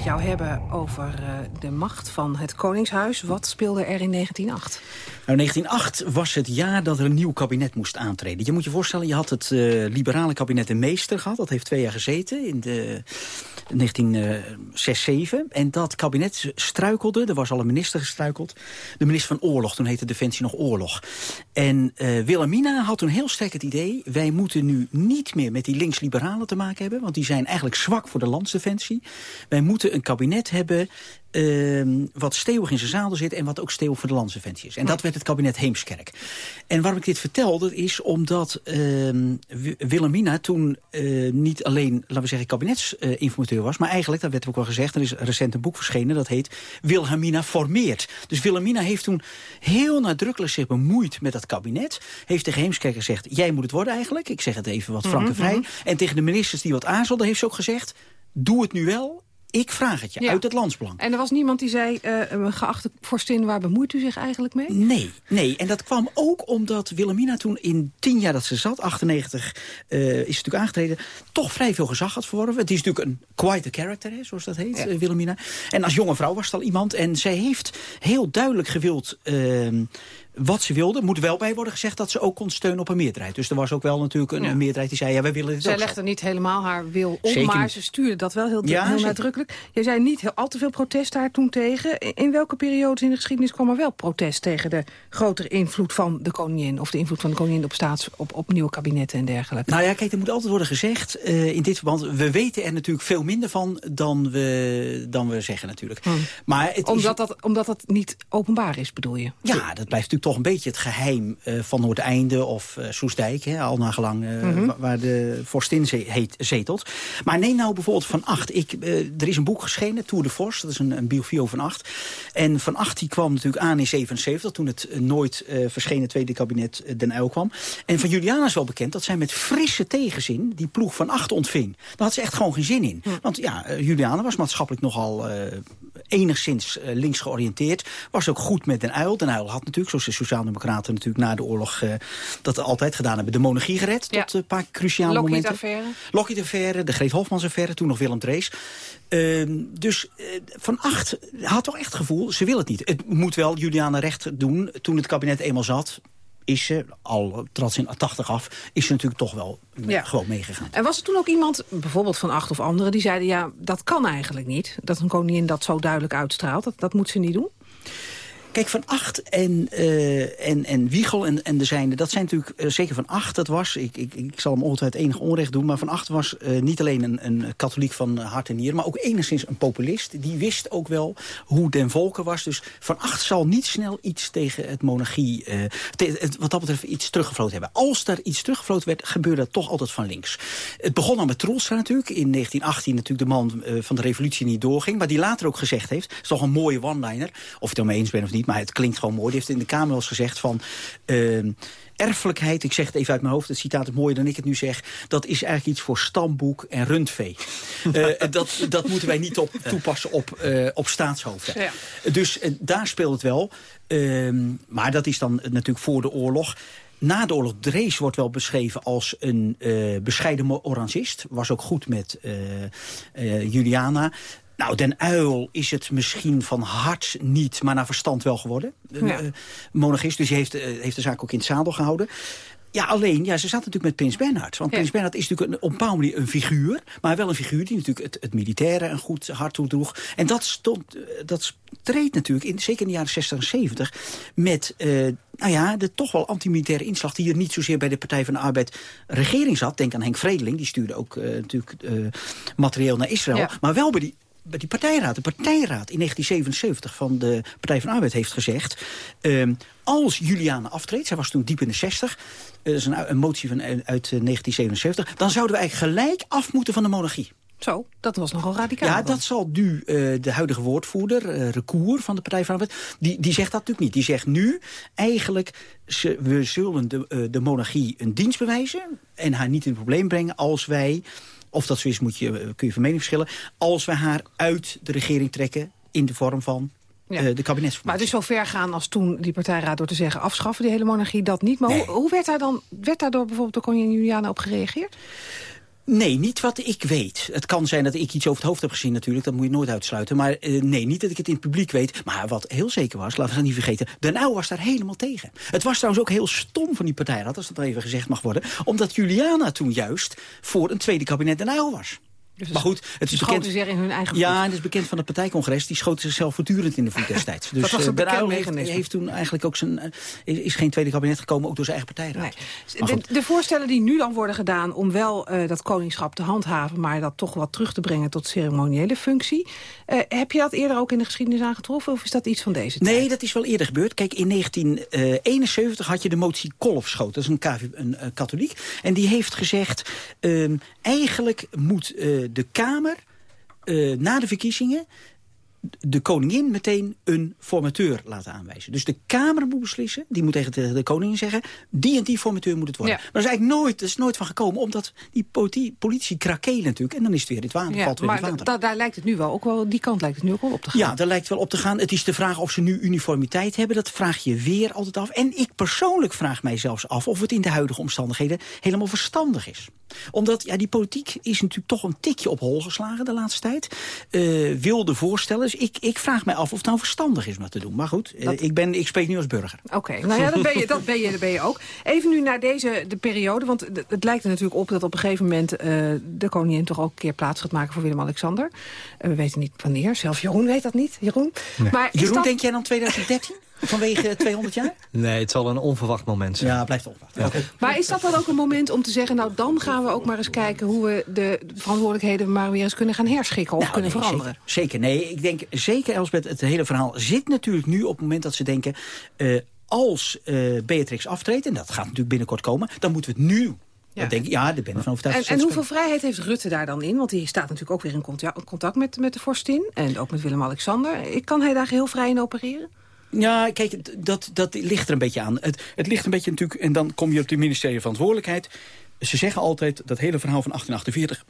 Jou hebben over eh, de macht van het Koningshuis. Wat speelde er in 1908? Nou, 1908 was het jaar dat er een nieuw kabinet moest aantreden. Je moet je voorstellen, je had het eh, liberale kabinet de Meester gehad. Dat heeft twee jaar gezeten in de 1906-7. En dat kabinet struikelde, er was al een minister gestruikeld. De minister van Oorlog, toen heette Defensie nog Oorlog. En eh, Wilhelmina had toen heel sterk het idee... wij moeten nu niet meer met die links-liberalen te maken hebben... want die zijn eigenlijk zwak voor de landsdefensie. Wij moeten een kabinet hebben ehm, wat stevig in zijn zadel zit... en wat ook stevig voor de landsevent is. En dat werd het kabinet Heemskerk. En waarom ik dit vertel, dat is omdat ehm, Wilhelmina toen eh, niet alleen, laten we zeggen, kabinetsinformateur was... maar eigenlijk, dat werd ook al gezegd, er is recent een boek verschenen... dat heet Wilhelmina formeert. Dus Wilhelmina heeft toen heel nadrukkelijk zich bemoeid met dat kabinet. Heeft tegen Heemskerk gezegd, jij moet het worden eigenlijk. Ik zeg het even wat frank en vrij. Mhm. En tegen de ministers die wat aanzulden heeft ze ook gezegd... doe het nu wel ik vraag het je, uit het landsbelang. En er was niemand die zei, uh, geachte vorstin, waar bemoeit u zich eigenlijk mee? Nee, nee. En dat kwam ook omdat Wilhelmina toen in tien jaar dat ze zat, 98 uh, eh, is natuurlijk aangetreden, toch vrij veel gezag had verworven. Het is natuurlijk een quite a character, hè, zoals dat heet, ja. uh, Wilhelmina. En als jonge vrouw was het al iemand. En zij heeft heel duidelijk gewild ehm, wat ze wilde. moet wel bij worden gezegd dat ze ook kon steunen op een meerderheid. Dus er was ook wel natuurlijk een, meerderheid die zei... ja, wij willen dit Zij legde niet helemaal haar wil om, maar ze stuurde dat wel heel, heel nadrukkelijk. Je zei niet heel, al te veel protest daar toen tegen. In welke periodes in de geschiedenis kwam er wel protest... tegen de grotere invloed van de koningin... of de invloed van de koningin op, staats, op, op nieuwe kabinetten en dergelijke? Nou ja, kijk, er moet altijd worden gezegd uh, in dit verband... we weten er natuurlijk veel minder van dan we, dan we zeggen natuurlijk. Hmm. Maar het omdat, dat, omdat dat niet openbaar is, bedoel je? Ja, dat blijft natuurlijk toch een beetje het geheim uh, van Noordeinde of uh, Soesdijk, hè, al nagelang mm -hmm. waar de vorstin heet, zetelt. Maar neem nou bijvoorbeeld Van Acht. Ik, er is een boek geschenen, Tour de Force, dat is een, een biografie over Van Acht. En Van Acht die kwam natuurlijk aan in 77, toen het nooit verschenen tweede kabinet Den Uyl kwam. En van Juliana is wel bekend dat zij met frisse tegenzin die ploeg Van Acht ontving. Daar had ze echt gewoon geen zin in. Want ja, Juliana was maatschappelijk nogal enigszins links georiënteerd. Was ook goed met Den Uyl. Den Uyl had natuurlijk, zoals de Sociaaldemocraten natuurlijk na de oorlog... Uh, dat altijd gedaan hebben. De monarchie gered tot een paar cruciale Lockheed momenten. Affaire. Lockheed-affaire, de Greet Hofmans-affaire, toen nog Willem Drees. Uh, dus uh, Van Acht had toch echt het gevoel, ze wil het niet. Het moet wel Juliana recht doen. Toen het kabinet eenmaal zat, is ze, al trad ze in 80 af, is ze natuurlijk toch wel ja. gewoon meegegaan. En was er toen ook iemand, bijvoorbeeld Van Acht of anderen... die zeiden, ja, dat kan eigenlijk niet. Dat een koningin dat zo duidelijk uitstraalt. Dat, dat moet ze niet doen? Kijk, Van Acht en, uh, en, en Wiegel en, en de zijnde, dat zijn natuurlijk, uh, zeker Van Acht, dat was, ik, ik, ik zal hem altijd enig onrecht doen, maar Van Acht was uh, niet alleen een, een katholiek van hart en nier, maar ook enigszins een populist. Die wist ook wel hoe den volken was. Dus Van Acht zal niet snel iets tegen het monarchie, te, wat dat betreft, iets teruggevloten hebben. Als er iets teruggevloten werd, gebeurde dat toch altijd van links. Het begon al met Troelstra natuurlijk, in 1918 natuurlijk de man van de revolutie niet doorging, maar die later ook gezegd heeft, is toch een mooie one-liner, of je het ermee eens bent of niet, maar het klinkt gewoon mooi. Die heeft in de Kamer wel eens gezegd van... Uh, erfelijkheid, ik zeg het even uit mijn hoofd, het citaat is mooier dan ik het nu zeg... dat is eigenlijk iets voor stamboek en rundvee. uh, dat, dat moeten wij niet op, toepassen op, uh, op staatshoofden. Ja. Dus uh, daar speelt het wel. Ehm, maar dat is dan natuurlijk voor de oorlog. Na de oorlog, Drees wordt wel beschreven als een bescheiden orangist. Was ook goed met Juliana. Nou, Den Uil is het misschien van hart niet, maar naar verstand wel geworden. Ja. Uh, monarchist, dus hij heeft, uh, heeft de zaak ook in het zadel gehouden. Ja, alleen, ja, ze zat natuurlijk met Prins Bernhard. Want ja. Prins Bernhard is natuurlijk een, op een bepaalde manier een figuur. Maar wel een figuur die natuurlijk het, het militaire een goed hart toedroeg. En dat, stond, dat treedt natuurlijk, in, zeker in de jaren 60 en 70... met uh, nou ja, de toch wel antimilitaire inslag... die hier niet zozeer bij de Partij van de Arbeid regering zat. Denk aan Henk Vredeling, die stuurde ook uh, natuurlijk materieel naar Israël. Ja. Maar wel bij die die partijraad, de partijraad in 1977 van de Partij van Arbeid heeft gezegd... Uh, als Juliane aftreedt, zij was toen diep in de 60... Uh, dat is een, een motie van, uit 1977... dan zouden we eigenlijk gelijk af moeten van de monarchie. Zo, dat was nogal radicaal. Ja, dat zal nu uh, de huidige woordvoerder, uh, Recour van de Partij van Arbeid... Die, die zegt dat natuurlijk niet. Die zegt nu eigenlijk, ze, we zullen de, uh, de monarchie een dienst bewijzen... en haar niet in het probleem brengen als wij of dat zo is, moet je, kun je van mening verschillen. Als we haar uit de regering trekken in de vorm van ja. Uh, de kabinetsformatie. Maar dus zo ver gaan als toen die partijraad door te zeggen... afschaffen die hele monarchie, dat niet. Maar nee. hoe, hoe, werd daar dan werd daar door bijvoorbeeld de koningin Juliana op gereageerd? Nee, niet wat ik weet. Het kan zijn dat ik iets over het hoofd heb gezien natuurlijk. Dat moet je nooit uitsluiten. Maar uh, nee, niet dat ik het in het publiek weet. Maar wat heel zeker was, laten we dat niet vergeten... Den Uyl was daar helemaal tegen. Het was trouwens ook heel stom van die partijraad... als dat even gezegd mag worden. Omdat Juliana toen juist voor een tweede kabinet Den Uyl was. Maar goed, het is bekend... zich in hun eigen Ja, het is bekend van het partijcongres. Die schoten zichzelf voortdurend in de voet destijds. Dus dat was uh, bekend Uyl heeft, heeft toen eigenlijk ook zijn... Uh, is, is geen tweede kabinet gekomen, ook door zijn eigen partijraad. Maar De, voorstellen die nu dan worden gedaan om wel eh, dat koningschap te handhaven... maar dat toch wat terug te brengen tot ceremoniële functie... eh, heb je dat eerder ook in de geschiedenis aangetroffen of is dat iets van deze tijd? Nee, dat is wel eerder gebeurd. Kijk, in 1971 had je de motie Kolfschoot. Dat is een, KV, een eh, katholiek. En die heeft gezegd... ehm, eigenlijk moet eh, de Kamer eh, na de verkiezingen de koningin meteen een formateur laten aanwijzen. Dus de Kamer moet beslissen, die moet tegen de, de koningin zeggen... die en die formateur moet het worden. Ja. Maar dat is eigenlijk nooit, dat is nooit van gekomen... omdat die politi- politici krakelen natuurlijk... en dan is het weer het water, Ja, valt weer maar water. da- daar lijkt het nu wel ook wel, die kant lijkt het nu ook wel op te gaan. Ja, daar lijkt wel op te gaan. Het is de vraag of ze nu uniformiteit hebben. Dat vraag je weer altijd af. En ik persoonlijk vraag mij zelfs af of het in de huidige omstandigheden helemaal verstandig is. Omdat ja, die politiek is natuurlijk toch een tikje op hol geslagen de laatste tijd. Eh, wilde voorstellen. Dus ik, ik vraag mij af of het nou verstandig is om dat te doen. Maar goed, eh, ik, ben, ik spreek nu als burger. Oké, nou ja, dat ben, je, dat, ben je, dat ben je ook. Even nu naar deze de periode, want het- lijkt er natuurlijk op... dat op een gegeven moment eh, de koningin toch ook een keer plaats gaat maken voor Willem-Alexander. Eh, we weten niet wanneer, zelfs Jeroen weet dat niet. Jeroen? Maar Jeroen, dat- denk jij dan 2013? Vanwege 200 jaar? Nee, het zal een onverwacht moment zijn. Ja, blijft onverwacht. Maar is dat dan ook een moment om te zeggen... nou, dan gaan we ook maar eens kijken hoe we de verantwoordelijkheden... maar weer eens kunnen gaan herschikken of Nou, kunnen nee, veranderen? Zeker, zeker. Nee, ik denk zeker, Elsbeth, het hele verhaal zit natuurlijk nu op het moment dat ze denken... eh, als eh, Beatrix aftreedt, en dat gaat natuurlijk binnenkort komen... dan moeten we het nu... Ja. Dat denk ik, ja, daar ben ik van overtuigd. En, hoeveel vrijheid heeft Rutte daar dan in? Want die staat natuurlijk ook weer in contact, contact met, met de vorstin. En ook met Willem-Alexander. Kan hij daar heel vrij in opereren? Ja, kijk, dat, dat ligt er een beetje aan. Het, het ligt een beetje natuurlijk, en dan kom je op het ministerie van Verantwoordelijkheid. Ze zeggen altijd, dat hele verhaal van 1848...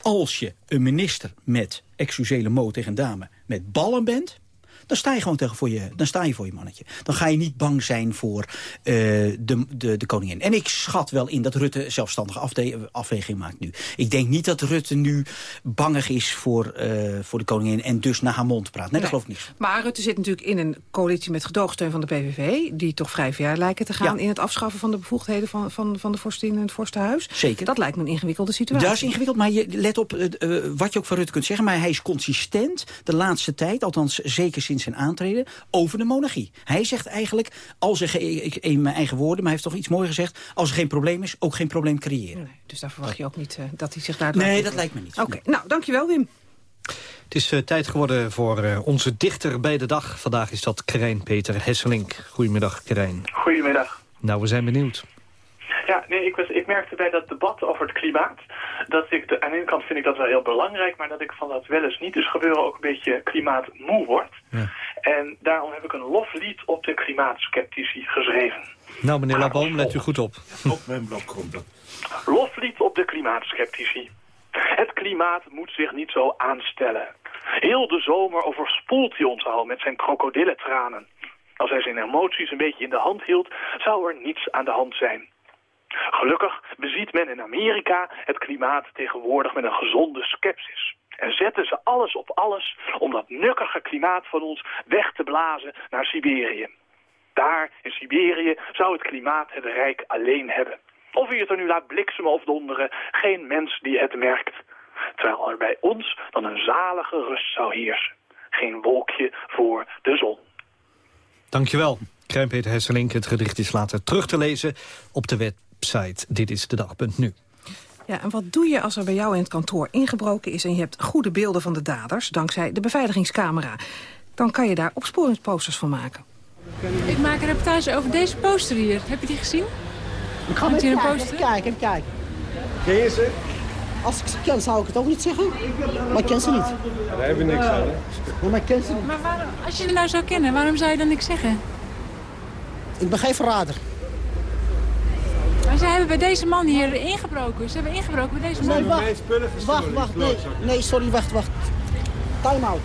als je een minister met, excusele mo tegen dame, met ballen bent... dan sta je gewoon tegen voor je, dan sta je voor je mannetje. Dan ga je niet bang zijn voor eh, de, de, de koningin. En ik schat wel in dat Rutte zelfstandige afde- afweging maakt nu. Ik denk niet dat Rutte nu bangig is voor, eh, voor de koningin... en dus naar haar mond praat. Nee, dat geloof ik niet. Maar Rutte zit natuurlijk in een coalitie met gedoogsteun van de PVV... die toch vrij ver lijken te gaan Ja. in het afschaffen van de bevoegdheden... van, van, van de vorstin en het vorstenhuis. Zeker. Dat lijkt me een ingewikkelde situatie. Dat is ingewikkeld, maar je, let op eh, wat je ook van Rutte kunt zeggen. Maar hij is consistent de laatste tijd, althans zeker sinds zijn aantreden, over de monarchie. Hij zegt eigenlijk, als er, ik, in mijn eigen woorden, maar hij heeft toch iets moois gezegd... als er geen probleem is, ook geen probleem creëren. Dus daar verwacht je ook niet eh, dat hij zich daar... Nee, dat lijkt me niet. Oké, nou, dankjewel Wim. Het is eh, tijd geworden voor eh, onze dichter bij de dag. Vandaag is dat Krijn Peter Hesselink. Goedemiddag, Krijn. Goedemiddag. Nou, we zijn benieuwd. Ja, nee, ik, was, ik merkte bij dat debat over het klimaat... dat ik, de, aan de ene kant vind ik dat wel heel belangrijk... maar dat ik van dat wel eens niet is gebeuren ook een beetje klimaatmoe word. En daarom heb ik een loflied op de klimaatskeptici geschreven. Nou, meneer Laboom, let u goed op. Op mijn blok komt dat. Loflied op de klimaatskeptici. Het klimaat moet zich niet zo aanstellen. Heel de zomer overspoelt hij ons al met zijn krokodillentranen. Als hij zijn emoties een beetje in de hand hield, zou er niets aan de hand zijn. Gelukkig beziet men in Amerika het klimaat tegenwoordig met een gezonde scepsis. En zetten ze alles op alles om dat nukkige klimaat van ons weg te blazen naar Siberië. Daar in Siberië zou het klimaat het rijk alleen hebben. Of wie het er nu laat bliksemen of donderen, geen mens die het merkt. Terwijl er bij ons dan een zalige rust zou heersen. Geen wolkje voor de zon. Dankjewel. Krijn Peter Hesselink, het gedicht is later terug te lezen op de website Dit is de dag.nu. Ja, en wat doe je als er bij jou in het kantoor ingebroken is... en je hebt goede beelden van de daders, dankzij de beveiligingscamera? Dan kan je daar opsporingsposters van maken. Ik maak een reportage over deze poster hier. Heb je die gezien? Ik ga hier een poster? even kijken, even kijken. Ken je ze? Als ik ze ken zou ik het ook niet zeggen. Maar ik ken ze niet. Daar hebben we niks aan, hè? Maar ik ken ze niet. Maar waarom, als je er nou zou kennen, waarom zou je dan niks zeggen? Ik ben geen verrader. Maar ze hebben bij deze man hier ingebroken. Ze hebben ingebroken bij deze man. Nee, wacht. Wacht, wacht. Nee, nee, sorry, wacht, wacht. Time out.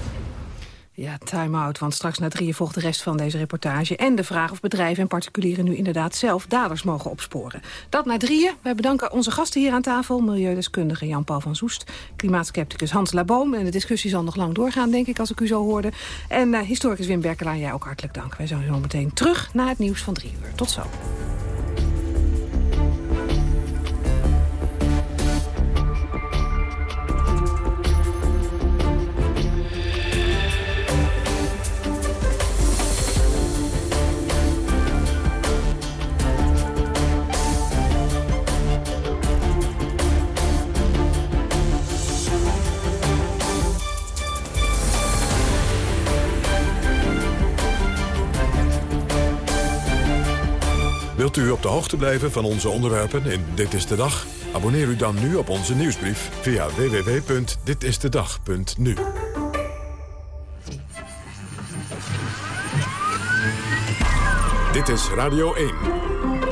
Ja, time-out, want straks na drieën volgt de rest van deze reportage... en de vraag of bedrijven en particulieren nu inderdaad zelf daders mogen opsporen. Dat na drieën. Wij bedanken onze gasten hier aan tafel. Milieudeskundige Jan-Paul van Soest, klimaatskepticus Hans Laboom. En de discussie zal nog lang doorgaan, denk ik, als ik u zo hoorde. En eh, historicus Wim Berkelaar, jij ook hartelijk dank. Wij zijn zo meteen terug naar het nieuws van drie uur. Tot zo. Wilt u op de hoogte blijven van onze onderwerpen in Dit is de Dag? Abonneer u dan nu op onze nieuwsbrief via www.ditistedag.nu. Dit is Radio 1.